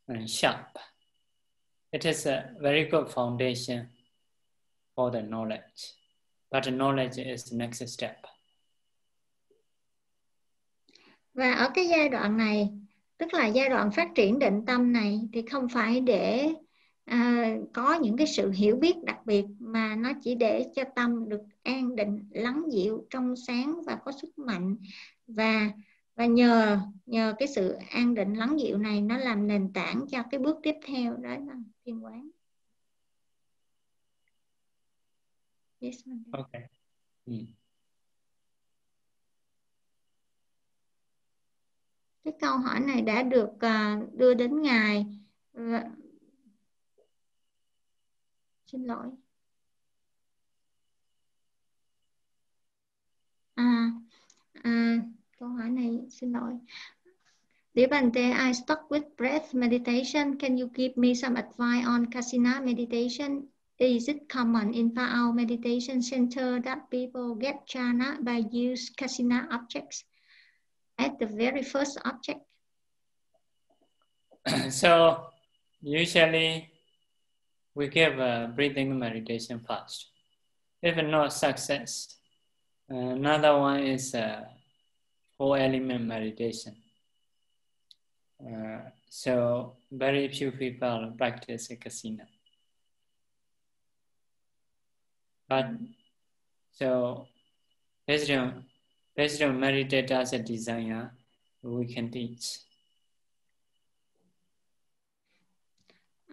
and sharp. It is a very good foundation for the knowledge, but knowledge is the next step. Và ở cái giai đoạn này, tức là giai đoạn phát triển định tâm này thì không phải để à, có những cái sự hiểu biết đặc biệt mà nó chỉ để cho tâm được an định, lắng dịu, trong sáng và có sức mạnh và và nhờ nhờ cái sự an định lắng dịu này nó làm nền tảng cho cái bước tiếp theo đó là thiên quán yes, okay. ừ. cái câu hỏi này đã được uh, đưa đến ngài xin lỗi à, à câu hỏi này xin lỗi Devante, I stuck with breath meditation. Can you give me some advice on Kasina meditation? Is it common in Phao meditation center that people get jhana by use Kasina objects at the very first object? so usually we give a breathing meditation first. If not success, another one is uh, four element meditation. Uh, so very few people practice a kasina. But so based on based on meditate as a designer, we can teach.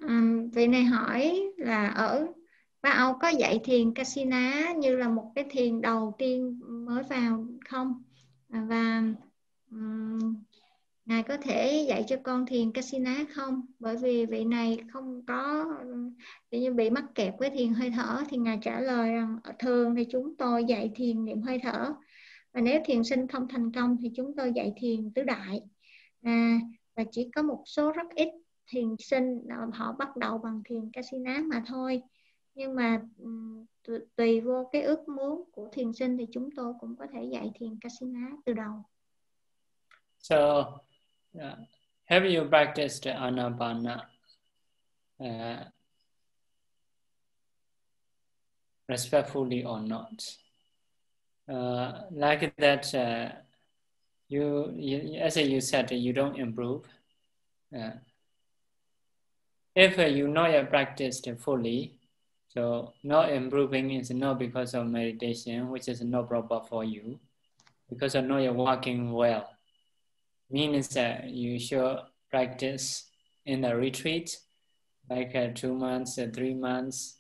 Um, vị này hỏi là ở Ba Âu có dạy thiền Kasina như là một cái thiền đầu tiên mới vào không? À, và um, ngài có thể dạy cho con thiền Kasina không? Bởi vì vị này không có tự như bị mắc kẹt với thiền hơi thở thì ngài trả lời rằng ờ, thường thì chúng tôi dạy thiền niệm hơi thở. Và nếu thiền sinh không thành công thì chúng tôi dạy thiền tứ đại. À, và chỉ có một số rất ít thiền sinh ờ, họ bắt đầu bằng thiền kasina mà thôi nhưng mà tùy vô cái ước muốn của thiền sinh thì chúng tôi cũng có thể dạy thiền kasina từ đầu. So, uh, have you practiced anapana uh, respectfully or not? Uh, like that, uh, you, you, as you said, you don't improve. Uh, if you not practiced fully, so not improving is not because of meditation, which is not proper for you, because of not working well. Means that you should practice in a retreat, like uh, two months, uh, three months,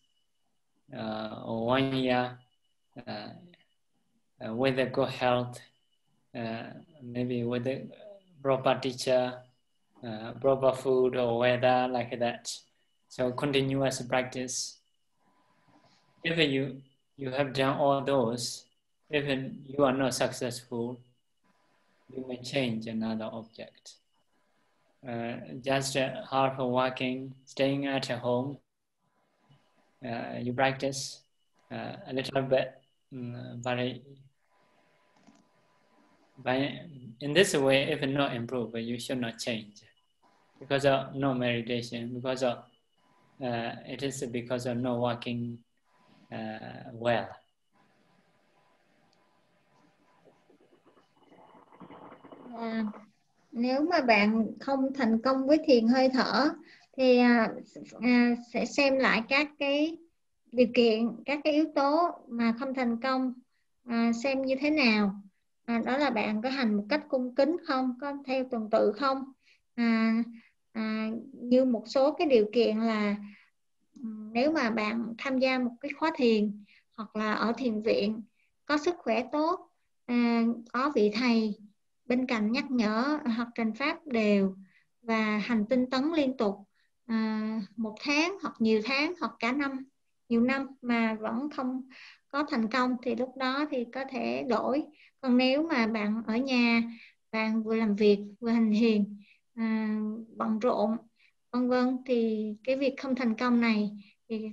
uh, or one year, uh, uh, with a good health, uh, maybe with a proper teacher, proper food or weather like that. So continuous practice. If you you have done all those, even you are not successful, you may change another object. Uh, just uh, half working, staying at home, uh, you practice uh, a little bit, but very, by, in this way, if not improve, you should not change because of no meditation, because of uh, it is because of no working uh, well. À, nếu mà bạn không thành công với thiền hơi thở thì à, à, sẽ xem lại các cái điều kiện các cái yếu tố mà không thành công à, xem như thế nào. À, đó là bạn có hành một cách cung kính không? Có theo tuần tự không? À, à, như một số cái điều kiện là ừ, nếu mà bạn tham gia một cái khóa thiền hoặc là ở thiền viện có sức khỏe tốt à, có vị thầy bên cạnh nhắc nhở hoặc trình pháp đều và hành tinh tấn liên tục à, một tháng hoặc nhiều tháng hoặc cả năm nhiều năm mà vẫn không có thành công thì lúc đó thì có thể đổi. Còn nếu mà bạn ở nhà bạn vừa làm việc vừa hành thiền à, bận rộn vân vân thì cái việc không thành công này thì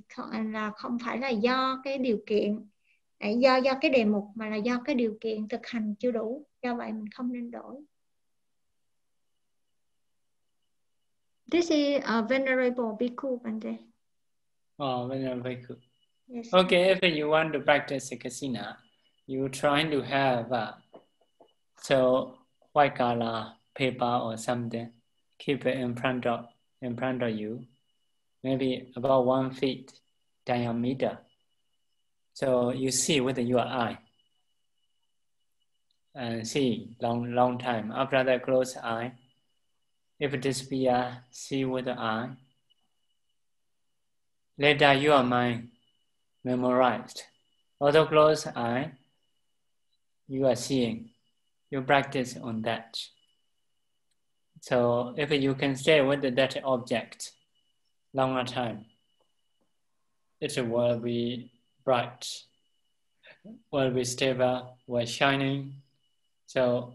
là không phải là do cái điều kiện do do cái đề mục mà là do cái điều kiện thực hành chưa đủ do vậy mình không nên đổi This is a venerable bhikkhu Bande. Oh, venerable bhikkhu. Yes. Okay, if you want to practice kasina, you trying to have uh, so white color paper or something, keep it in front of in front of you, maybe about one feet diameter. So you see with your eye. And see long long time. After that close eye, if it disappear, see with the eye. Later your mind memorized. Although close eye, you are seeing. You practice on that. So if you can stay with that object longer time, it will be bright, will be stable, will shining. So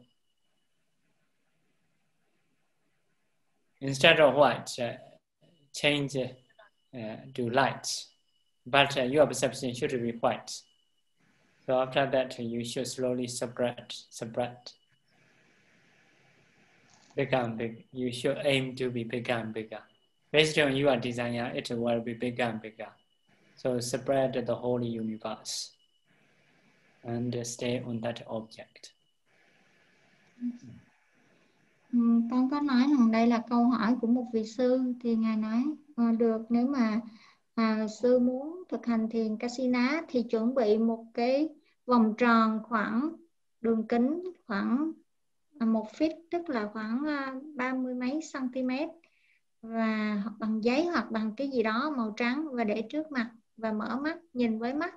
instead of white, uh, change uh, to light, but uh, your perception should be white. So after that, you should slowly spread, bigger and bigger. You should aim to be bigger and bigger. Based on your desire, it will be bigger and bigger. So spread the whole universe and stay on that object. Ừ, con có nói rằng đây là câu hỏi của một vị sư thì ngài nói à, được nếu mà à, sư muốn thực hành thiền Kasina thì chuẩn bị một cái vòng tròn khoảng đường kính khoảng một feet tức là khoảng à, ba mươi mấy cm và hoặc bằng giấy hoặc bằng cái gì đó màu trắng và để trước mặt và mở mắt nhìn với mắt.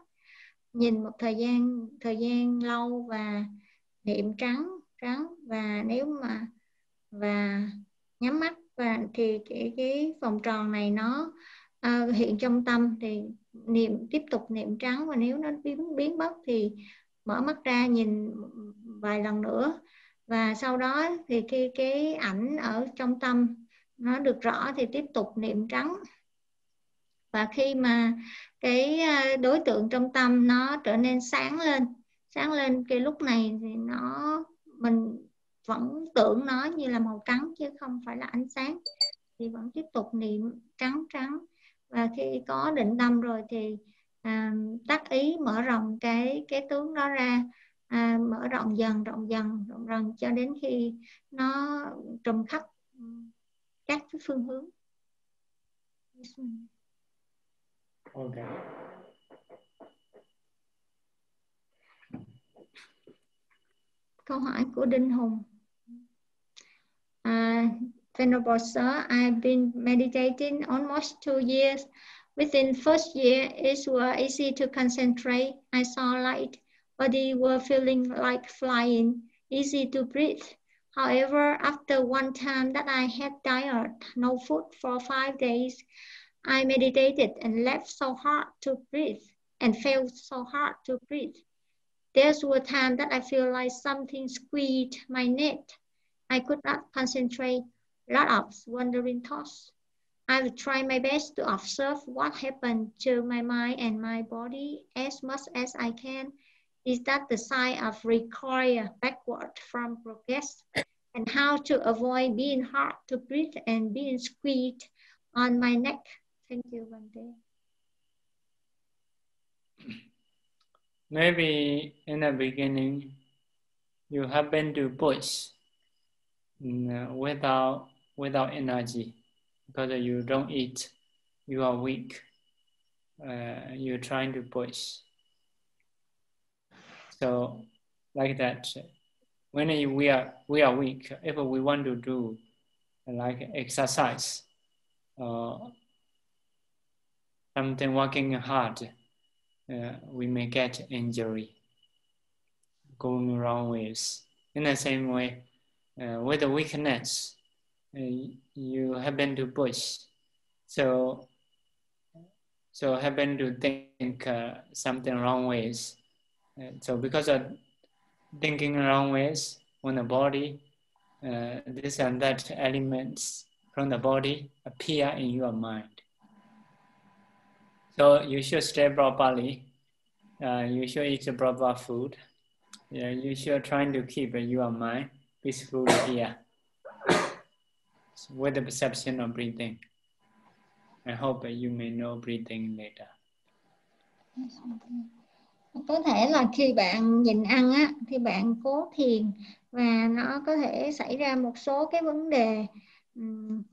Nhìn một thời gian thời gian lâu và niệm trắng trắng và nếu mà và nhắm mắt và thì cái cái vòng tròn này nó uh, hiện trong tâm thì niệm tiếp tục niệm trắng và nếu nó biến biến mất thì mở mắt ra nhìn vài lần nữa và sau đó thì khi cái ảnh ở trong tâm nó được rõ thì tiếp tục niệm trắng. Và khi mà cái ờ, đối tượng trong tâm nó trở nên sáng lên sáng lên cái lúc này thì nó mình vẫn tưởng nó như là màu trắng chứ không phải là ánh sáng. Thì vẫn tiếp tục niệm trắng trắng. Và khi có định tâm rồi thì à, tác ý mở rộng cái cái tướng đó ra à, mở rộng dần rộng dần rộng dần cho đến khi nó trùm khắp các cái phương hướng okay. câu hỏi của Đinh Hùng uh, Venerable Sir, I've been meditating almost two years. Within first year, it was easy to concentrate. I saw light. Body were feeling like flying, easy to breathe. However, after one time that I had diet, no food for five days, I meditated and left so hard to breathe and felt so hard to breathe. There's a time that I feel like something squeezed my neck. I could not concentrate, lot of wandering thoughts. I will try my best to observe what happened to my mind and my body as much as I can. Is that the sign of recoil backward from progress? And how to avoid being hard to breathe and being squeezed on my neck? Thank you, Bante. Maybe in the beginning, you happen to push mm, without without energy because you don't eat, you are weak. Uh, you're trying to push. So, like that, when we are we are weak, if we want to do like exercise, uh, something working hard, uh, we may get injury, going wrong ways. In the same way, uh, with the weakness, uh, you happen to push. So, so happen to think uh, something wrong ways. Uh, so because of thinking wrong ways on the body, uh, this and that elements from the body appear in your mind. So you should stay properly. Uh, you should eat proper food. Yeah, you should try to keep your mind peaceful here with the perception of breathing. I hope you may know breathing later. Có thể là khi bạn nhịn ăn á, thì bạn cố thiền và nó có thể xảy ra một số cái vấn đề um,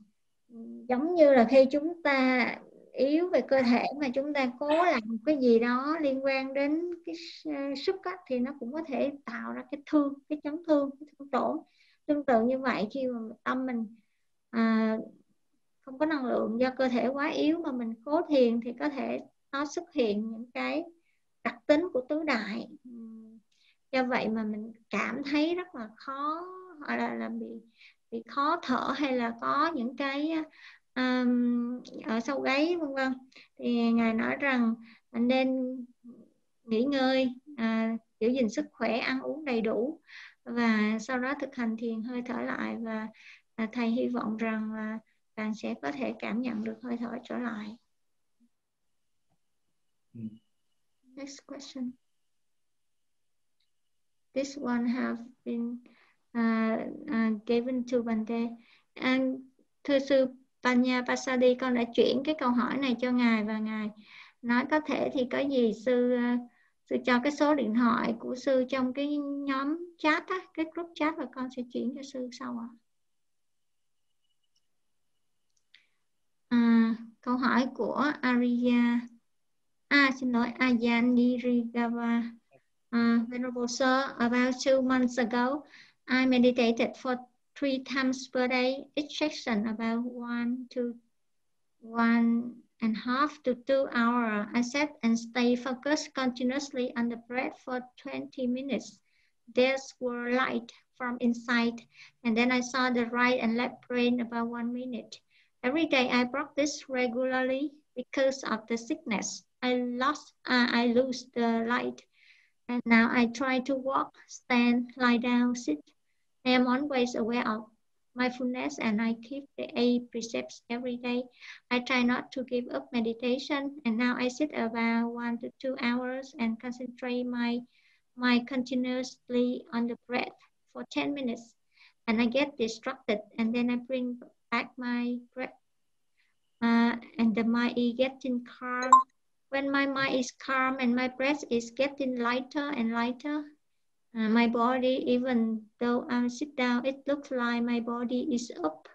giống như là khi chúng ta yếu về cơ thể mà chúng ta cố làm cái gì đó liên quan đến cái ờ, sức á, thì nó cũng có thể tạo ra cái thương cái chấn thương cái thương tổn. Tương tự như vậy khi mà tâm mình à, không có năng lượng do cơ thể quá yếu mà mình cố thiền thì có thể nó xuất hiện những cái đặc tính của tứ đại do vậy mà mình cảm thấy rất là khó hoặc là, là bị bị khó thở hay là có những cái um, ở sau gáy vân vân thì ngài nói rằng nên nghỉ ngơi à, giữ gìn sức khỏe ăn uống đầy đủ và sau đó thực hành thiền hơi thở lại và à, thầy hy vọng rằng là bạn sẽ có thể cảm nhận được hơi thở trở lại. Ừ. Next question. This one have been uh, uh, given to Bande. And thưa sư Panya Pasadi, con đã chuyển cái câu hỏi này cho ngài và ngài nói có thể thì có gì sư uh, sư cho cái số điện thoại của sư trong cái nhóm chat á, cái group chat và con sẽ chuyển cho sư sau ạ. À, câu hỏi của Arya à xin lỗi Ayanirigawa uh, Venerable Sir about two months ago I meditated for three times per day each section about one to one and half to two hours. I sat and stay focused continuously on the breath for 20 minutes. There's were light from inside, and then I saw the right and left brain about one minute. Every day I practice regularly because of the sickness. I lost, uh, I lose the light, and now I try to walk, stand, lie down, sit. I am always aware of mindfulness and I keep the eight precepts every day. I try not to give up meditation and now I sit about one to two hours and concentrate my mind continuously on the breath for 10 minutes and I get distracted and then I bring back my breath uh, and the mind is getting calm. When my mind is calm and my breath is getting lighter and lighter, uh, my body, even though I sit down, it looks like my body is up.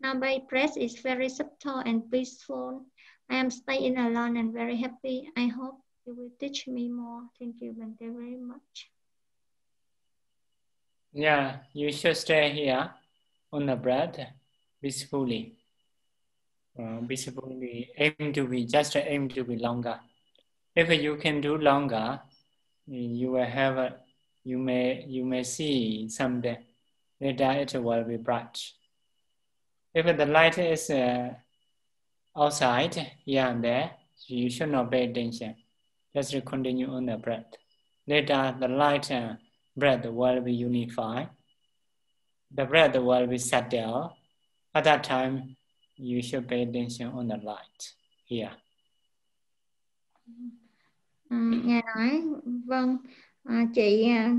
Now my breath is very subtle and peaceful. I am staying alone and very happy. I hope you will teach me more. Thank you, Bante, very much. Yeah, you should stay here on the breath peacefully. Uh, peacefully aim to be just aim to be longer. If you can do longer, you will have a you may you may see someday later it will be bright. If the light is uh, outside here and there, you should not pay attention. Just continue on the breath. Later, the light uh, breath will be unified. The breath will be settled. At that time, you should pay attention on the light. Here. Ừ, nghe nói vâng. À, chị à,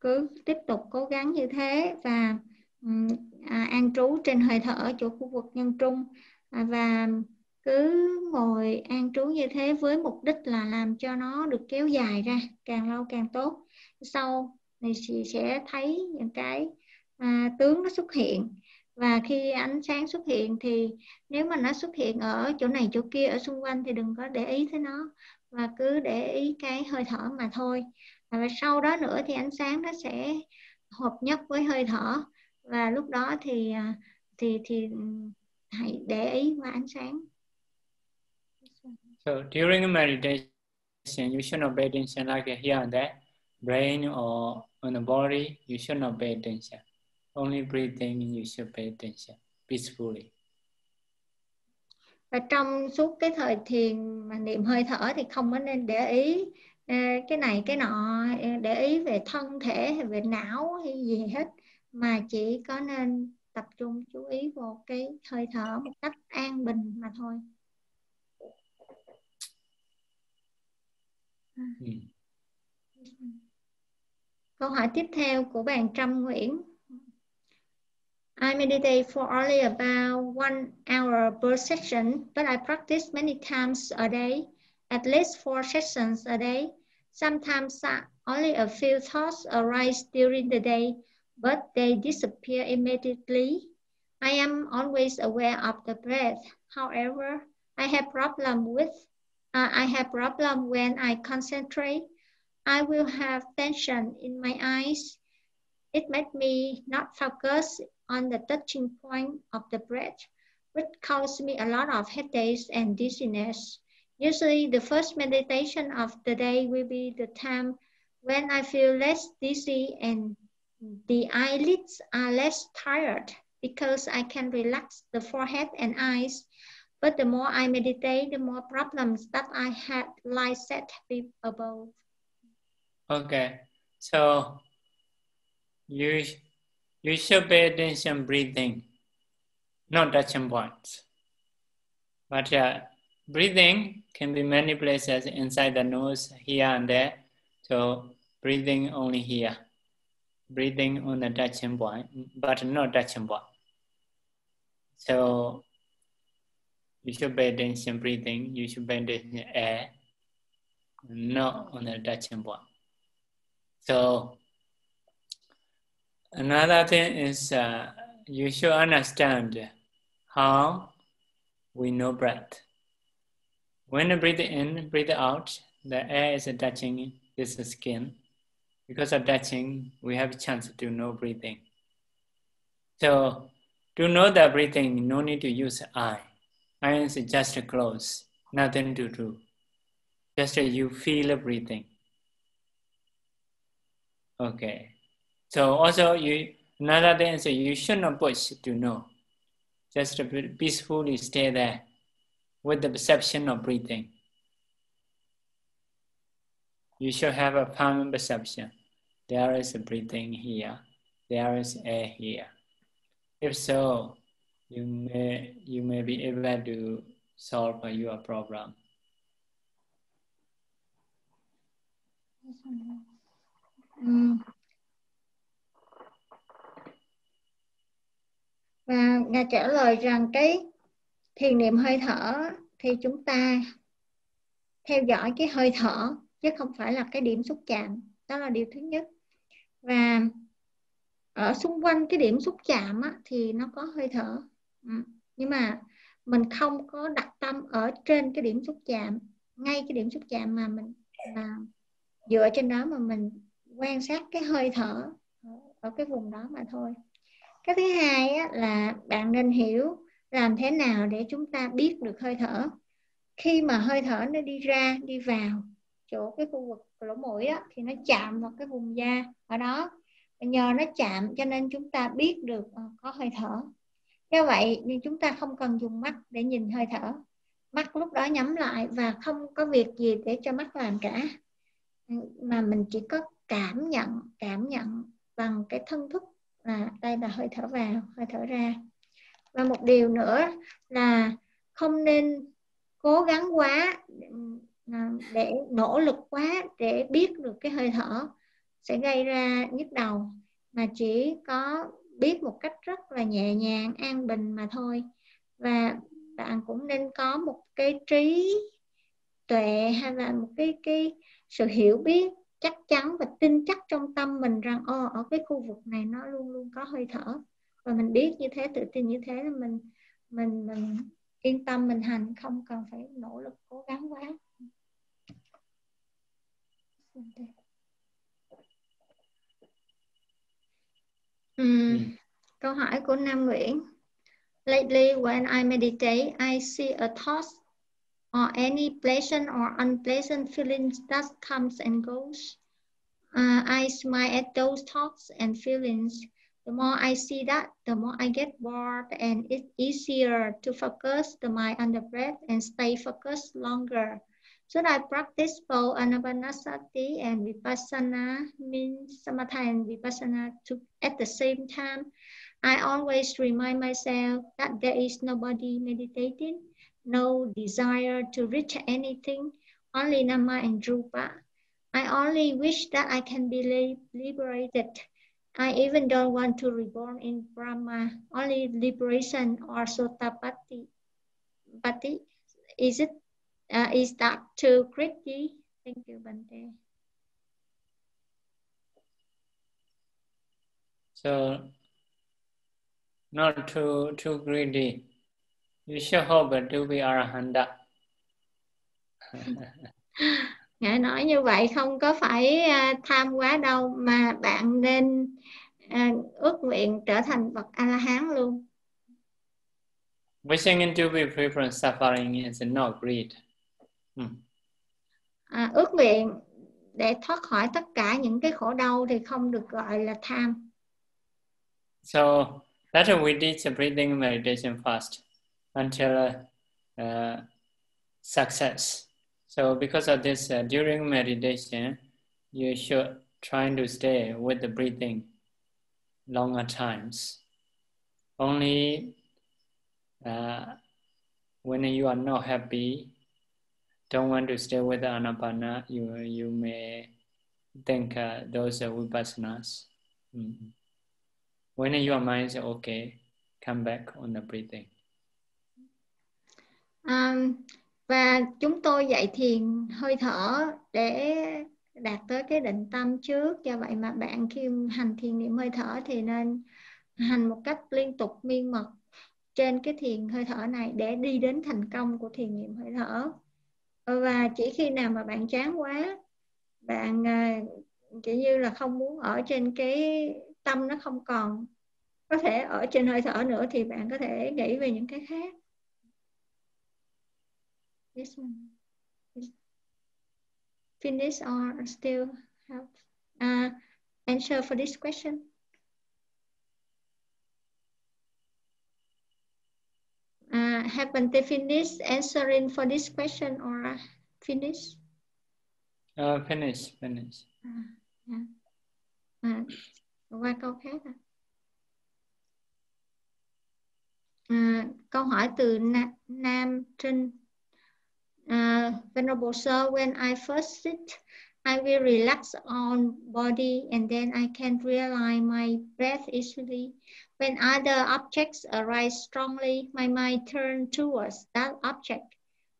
cứ tiếp tục cố gắng như thế và ừ, à, an trú trên hơi thở ở chỗ khu vực nhân trung. À, và cứ ngồi an trú như thế với mục đích là làm cho nó được kéo dài ra càng lâu càng tốt. Sau thì chị sẽ thấy những cái à, tướng nó xuất hiện và khi ánh sáng xuất hiện thì nếu mà nó xuất hiện ở chỗ này chỗ kia ở xung quanh thì đừng có để ý tới nó và cứ để ý cái hơi thở mà thôi và sau đó nữa thì ánh sáng nó sẽ hợp nhất với hơi thở và lúc đó thì à, thì thì ừ, hãy để ý vào ánh sáng So during meditation, you should not pay attention like here and there, brain or on the body. You should not pay attention. Only breathing you should pay attention peacefully. Và trong suốt cái thời thiền mà niệm hơi thở thì không có nên để ý cái này cái nọ để ý về thân thể hay về não hay gì hết mà chỉ có nên tập trung chú ý vào cái hơi thở một cách an bình mà thôi. Ừ. Câu hỏi tiếp theo của bạn Trâm Nguyễn. I meditate for only about one hour per session, but I practice many times a day, at least four sessions a day. Sometimes only a few thoughts arise during the day, but they disappear immediately. I am always aware of the breath. However, I have problem with uh, I have problem when I concentrate. I will have tension in my eyes. It makes me not focus on the touching point of the breath, which caused me a lot of headaches and dizziness. Usually the first meditation of the day will be the time when I feel less dizzy and the eyelids are less tired because I can relax the forehead and eyes But the more I meditate, the more problems that I had, like said above. Okay, so you you should pay attention breathing, not touching points. But uh, breathing can be many places inside the nose, here and there. So breathing only here, breathing on the touching point, but not touching point. So you should pay attention breathing, you should pay attention air, not on the touching point. So another thing is uh, you should understand how we know breath. When you breathe in, breathe out, the air is touching this skin. Because of touching, we have a chance to know breathing. So to know the breathing, no need to use eye. Eyes just close, nothing to do. Just you feel breathing. Okay. So also you another thing is you should not push to know. Just peacefully stay there with the perception of breathing. You should have a firm perception. There is a breathing here. There is air here. If so, you may you may be able to solve your problem. Ừ. Và Ngài trả lời rằng cái thiền niệm hơi thở thì chúng ta theo dõi cái hơi thở chứ không phải là cái điểm xúc chạm. Đó là điều thứ nhất. Và ở xung quanh cái điểm xúc chạm á, thì nó có hơi thở. Ừ. Nhưng mà mình không có đặt tâm ở trên cái điểm xúc chạm ngay cái điểm xúc chạm mà mình mà dựa trên đó mà mình quan sát cái hơi thở ở cái vùng đó mà thôi cái thứ hai á, là bạn nên hiểu làm thế nào để chúng ta biết được hơi thở. Khi mà hơi thở nó đi ra đi vào chỗ cái khu vực lỗ mũi á, thì nó chạm vào cái vùng da ở đó. Nhờ nó chạm cho nên chúng ta biết được ờ, có hơi thở. Do vậy nhưng chúng ta không cần dùng mắt để nhìn hơi thở. Mắt lúc đó nhắm lại và không có việc gì để cho mắt làm cả. Mà mình chỉ có cảm nhận cảm nhận bằng cái thân thức là đây là hơi thở vào, hơi thở ra. Và một điều nữa là không nên cố gắng quá à, để nỗ lực quá để biết được cái hơi thở sẽ gây ra nhức đầu, mà chỉ có biết một cách rất là nhẹ nhàng, an bình mà thôi. Và bạn cũng nên có một cái trí tuệ hay là một cái cái sự hiểu biết chắc chắn và tin chắc trong tâm mình rằng ô ở cái khu vực này nó luôn luôn có hơi thở. Và mình biết như thế tự tin như thế là mình mình mình yên tâm mình hành không cần phải nỗ lực cố gắng quá. Uhm, câu hỏi của Nam Nguyễn. Lately when I meditate I see a thought or any pleasant or unpleasant feelings that comes and goes. Uh, I smile at those thoughts and feelings. The more I see that, the more I get bored and it's easier to focus the mind on the breath and stay focused longer. So I practice both anapanasati and vipassana, means samatha and vipassana to, at the same time? I always remind myself that there is nobody meditating no desire to reach anything, only Nama and Rupa. I only wish that I can be liberated. I even don't want to reborn in Brahma, only liberation or Sotapatti. Patti. Is it? Uh, is that too greedy? Thank you, Bante. So, not too too greedy. You should hope to be arahanta. Ngài nói như vậy không có phải à, tham quá đâu mà bạn nên à, ước nguyện trở thành bậc a la hán luôn. Wishing into be free from suffering is not greed. Hmm. À, ước nguyện để thoát khỏi tất cả những cái khổ đau thì không được gọi là tham. So, better we teach the breathing meditation first. Until uh, success. So because of this, uh, during meditation, you should try to stay with the breathing longer times. Only uh, when you are not happy, don't want to stay with the anapana, you, you may think uh, those are vipassanas. Mm-hmm. When your mind is okay, come back on the breathing. À, và chúng tôi dạy thiền hơi thở để đạt tới cái định tâm trước. Do vậy mà bạn khi hành thiền niệm hơi thở thì nên hành một cách liên tục miên mật trên cái thiền hơi thở này để đi đến thành công của thiền niệm hơi thở. Và chỉ khi nào mà bạn chán quá bạn ờ, chỉ như là không muốn ở trên cái tâm nó không còn có thể ở trên hơi thở nữa thì bạn có thể nghĩ về những cái khác this one finish or still have uh, answer for this question? Uh, haven't they finished answering for this question or uh, finish? Uh, finish, finish. Uh, yeah. uh, qua câu khác à? À, câu hỏi từ Na, Nam Trinh. Uh, Venerable Sir, when I first sit, I will relax on body and then I can realign my breath easily. When other objects arise strongly, my mind turns towards that object.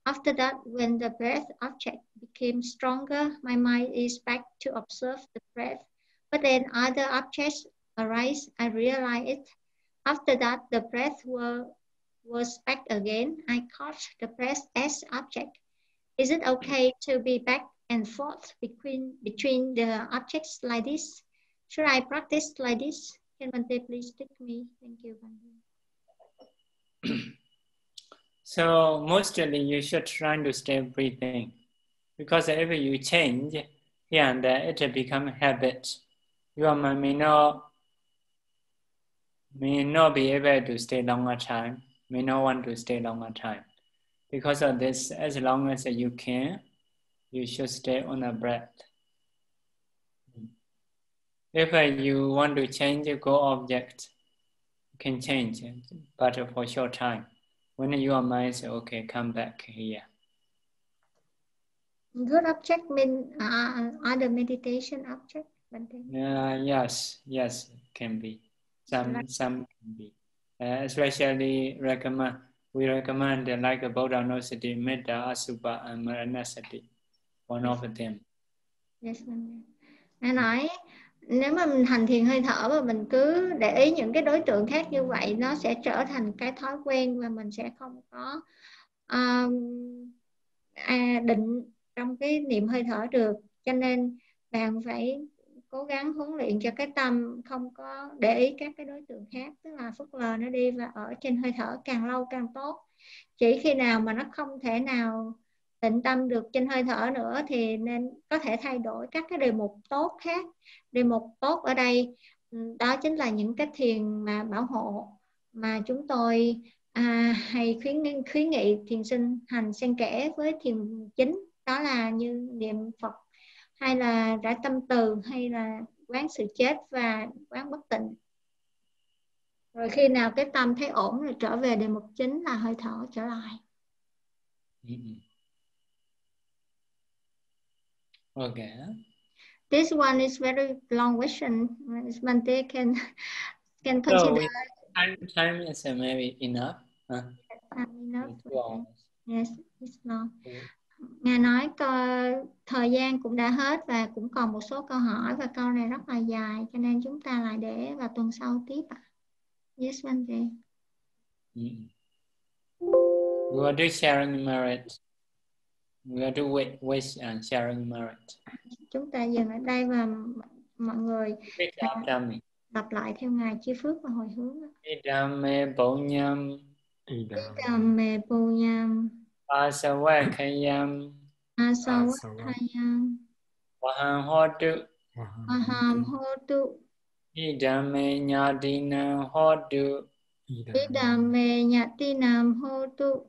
After that, when the breath object became stronger, my mind is back to observe the breath. But then other objects arise, I realize it. After that, the breath will, was back again. I caught the press as object. Is it okay to be back and forth between, between the objects like this? Should I practice like this? Can Bante please take me? Thank you, Bante. so mostly you should try to stay breathing because if you change here and there, it become habit. Your mind may not may not be able to stay longer time, may not want to stay longer time. Because of this, as long as you can, you should stay on a breath. If you want to change the goal object, you can change but for short time. When your mind is okay, come back here. Good object mean uh, other meditation object. Uh, yes, yes, can be. Some, some can be. Uh, especially recommend, we recommend uh, like a Buddha Nosati, Metta, Asupa, and Maranasati. One of them. Yes, Ngài nói nếu mà mình hành thiền hơi thở và mình cứ để ý những cái đối tượng khác như vậy nó sẽ trở thành cái thói quen và mình sẽ không có um, à, định trong cái niệm hơi thở được cho nên bạn phải cố gắng huấn luyện cho cái tâm không có để ý các cái đối tượng khác. Tức là phút lờ nó đi và ở trên hơi thở càng lâu càng tốt. Chỉ khi nào mà nó không thể nào tịnh tâm được trên hơi thở nữa thì nên có thể thay đổi các cái đề mục tốt khác. Đề mục tốt ở đây ừ, đó chính là những cái thiền mà bảo hộ mà chúng tôi à, hay khuyến khuyến nghị thiền sinh hành xen kẽ với thiền chính. Đó là như niệm phật hay là rải tâm từ hay là quán sự chết và quán bất tịnh rồi khi nào cái tâm thấy ổn rồi trở về đề mục chính là hơi thở trở lại mm-hmm. Okay. This one is very long question. Bante can can consider. So time, time is maybe enough. Huh? enough. Yes, it's long. Okay. Ngài nói thời gian cũng đã hết và cũng còn một số câu hỏi và câu này rất là dài cho nên chúng ta lại để vào tuần sau tiếp ạ. Yes, Bante. Mm. We will do sharing merit. We are to wait, wish and sharing merit. Chúng ta dừng ở đây và mọi người đọc lại theo ngài chi phước và hồi hướng. Idame bonyam. Idame Asawakayam. Asawakayam. Waham hotu. Waham hotu. Idame nyadina hotu. Idame nyatinam hotu.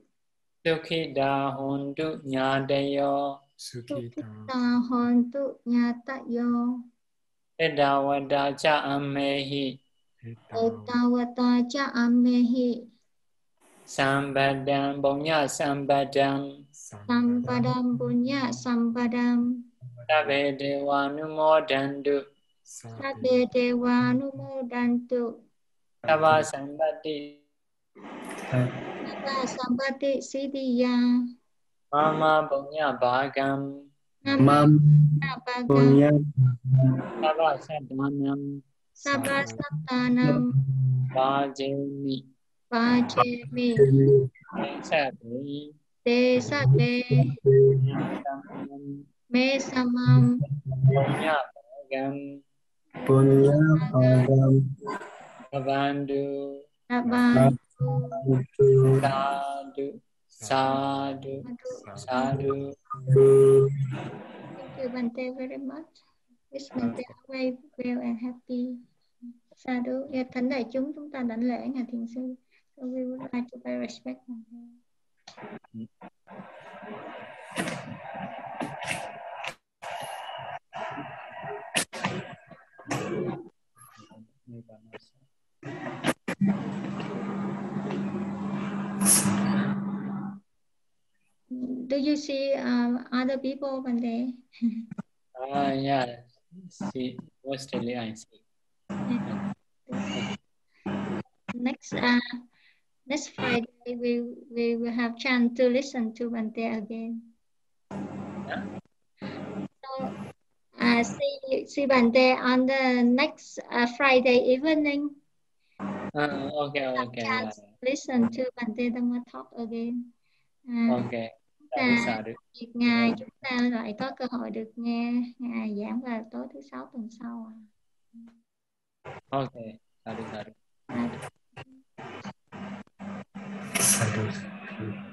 Sukhita hontu nyatayo. Sukhita hontu nyatayo. Edawata cha amehi. Edawata cha amehi. Sampadam punya sampadam. Sampadam punya sampadam. Sabe dewa numo dandu. Sabe dewa numo dandu. Sabah sambati. Sabah sambati sidiya. Mama punya bagam. Mama punya bagam. Tava sadanam. Sabha sabdanam. Bajemi. Vajemi. Sabe. Te sabe. Me samam. Punya bhagam. punya bhagam. Avandu. Abang. Sadhu. Sadhu. Sadhu. Thank you, Bante, very much. Wish Bante always well and happy. Sadhu. Yeah, thánh đại chúng chúng ta đảnh lễ ngài thiền sư. So we would like to pay respect on him. Do you see um, other people one day? uh, yeah, see, mostly I see. Next, uh, next Friday we we will have chance to listen to Bante again. Yeah. So uh, see see Bante on the next uh, Friday evening. Ah, okay, okay. yeah. to listen to Bante Dhamma talk again. Uh, Okay. Sadhu, à, sadhu. Việc ngày chúng ta lại có cơ hội được nghe Ngài giảng vào tối thứ sáu tuần sau. à. Okay. Sadhu, sadhu. À, Sadhu. disciples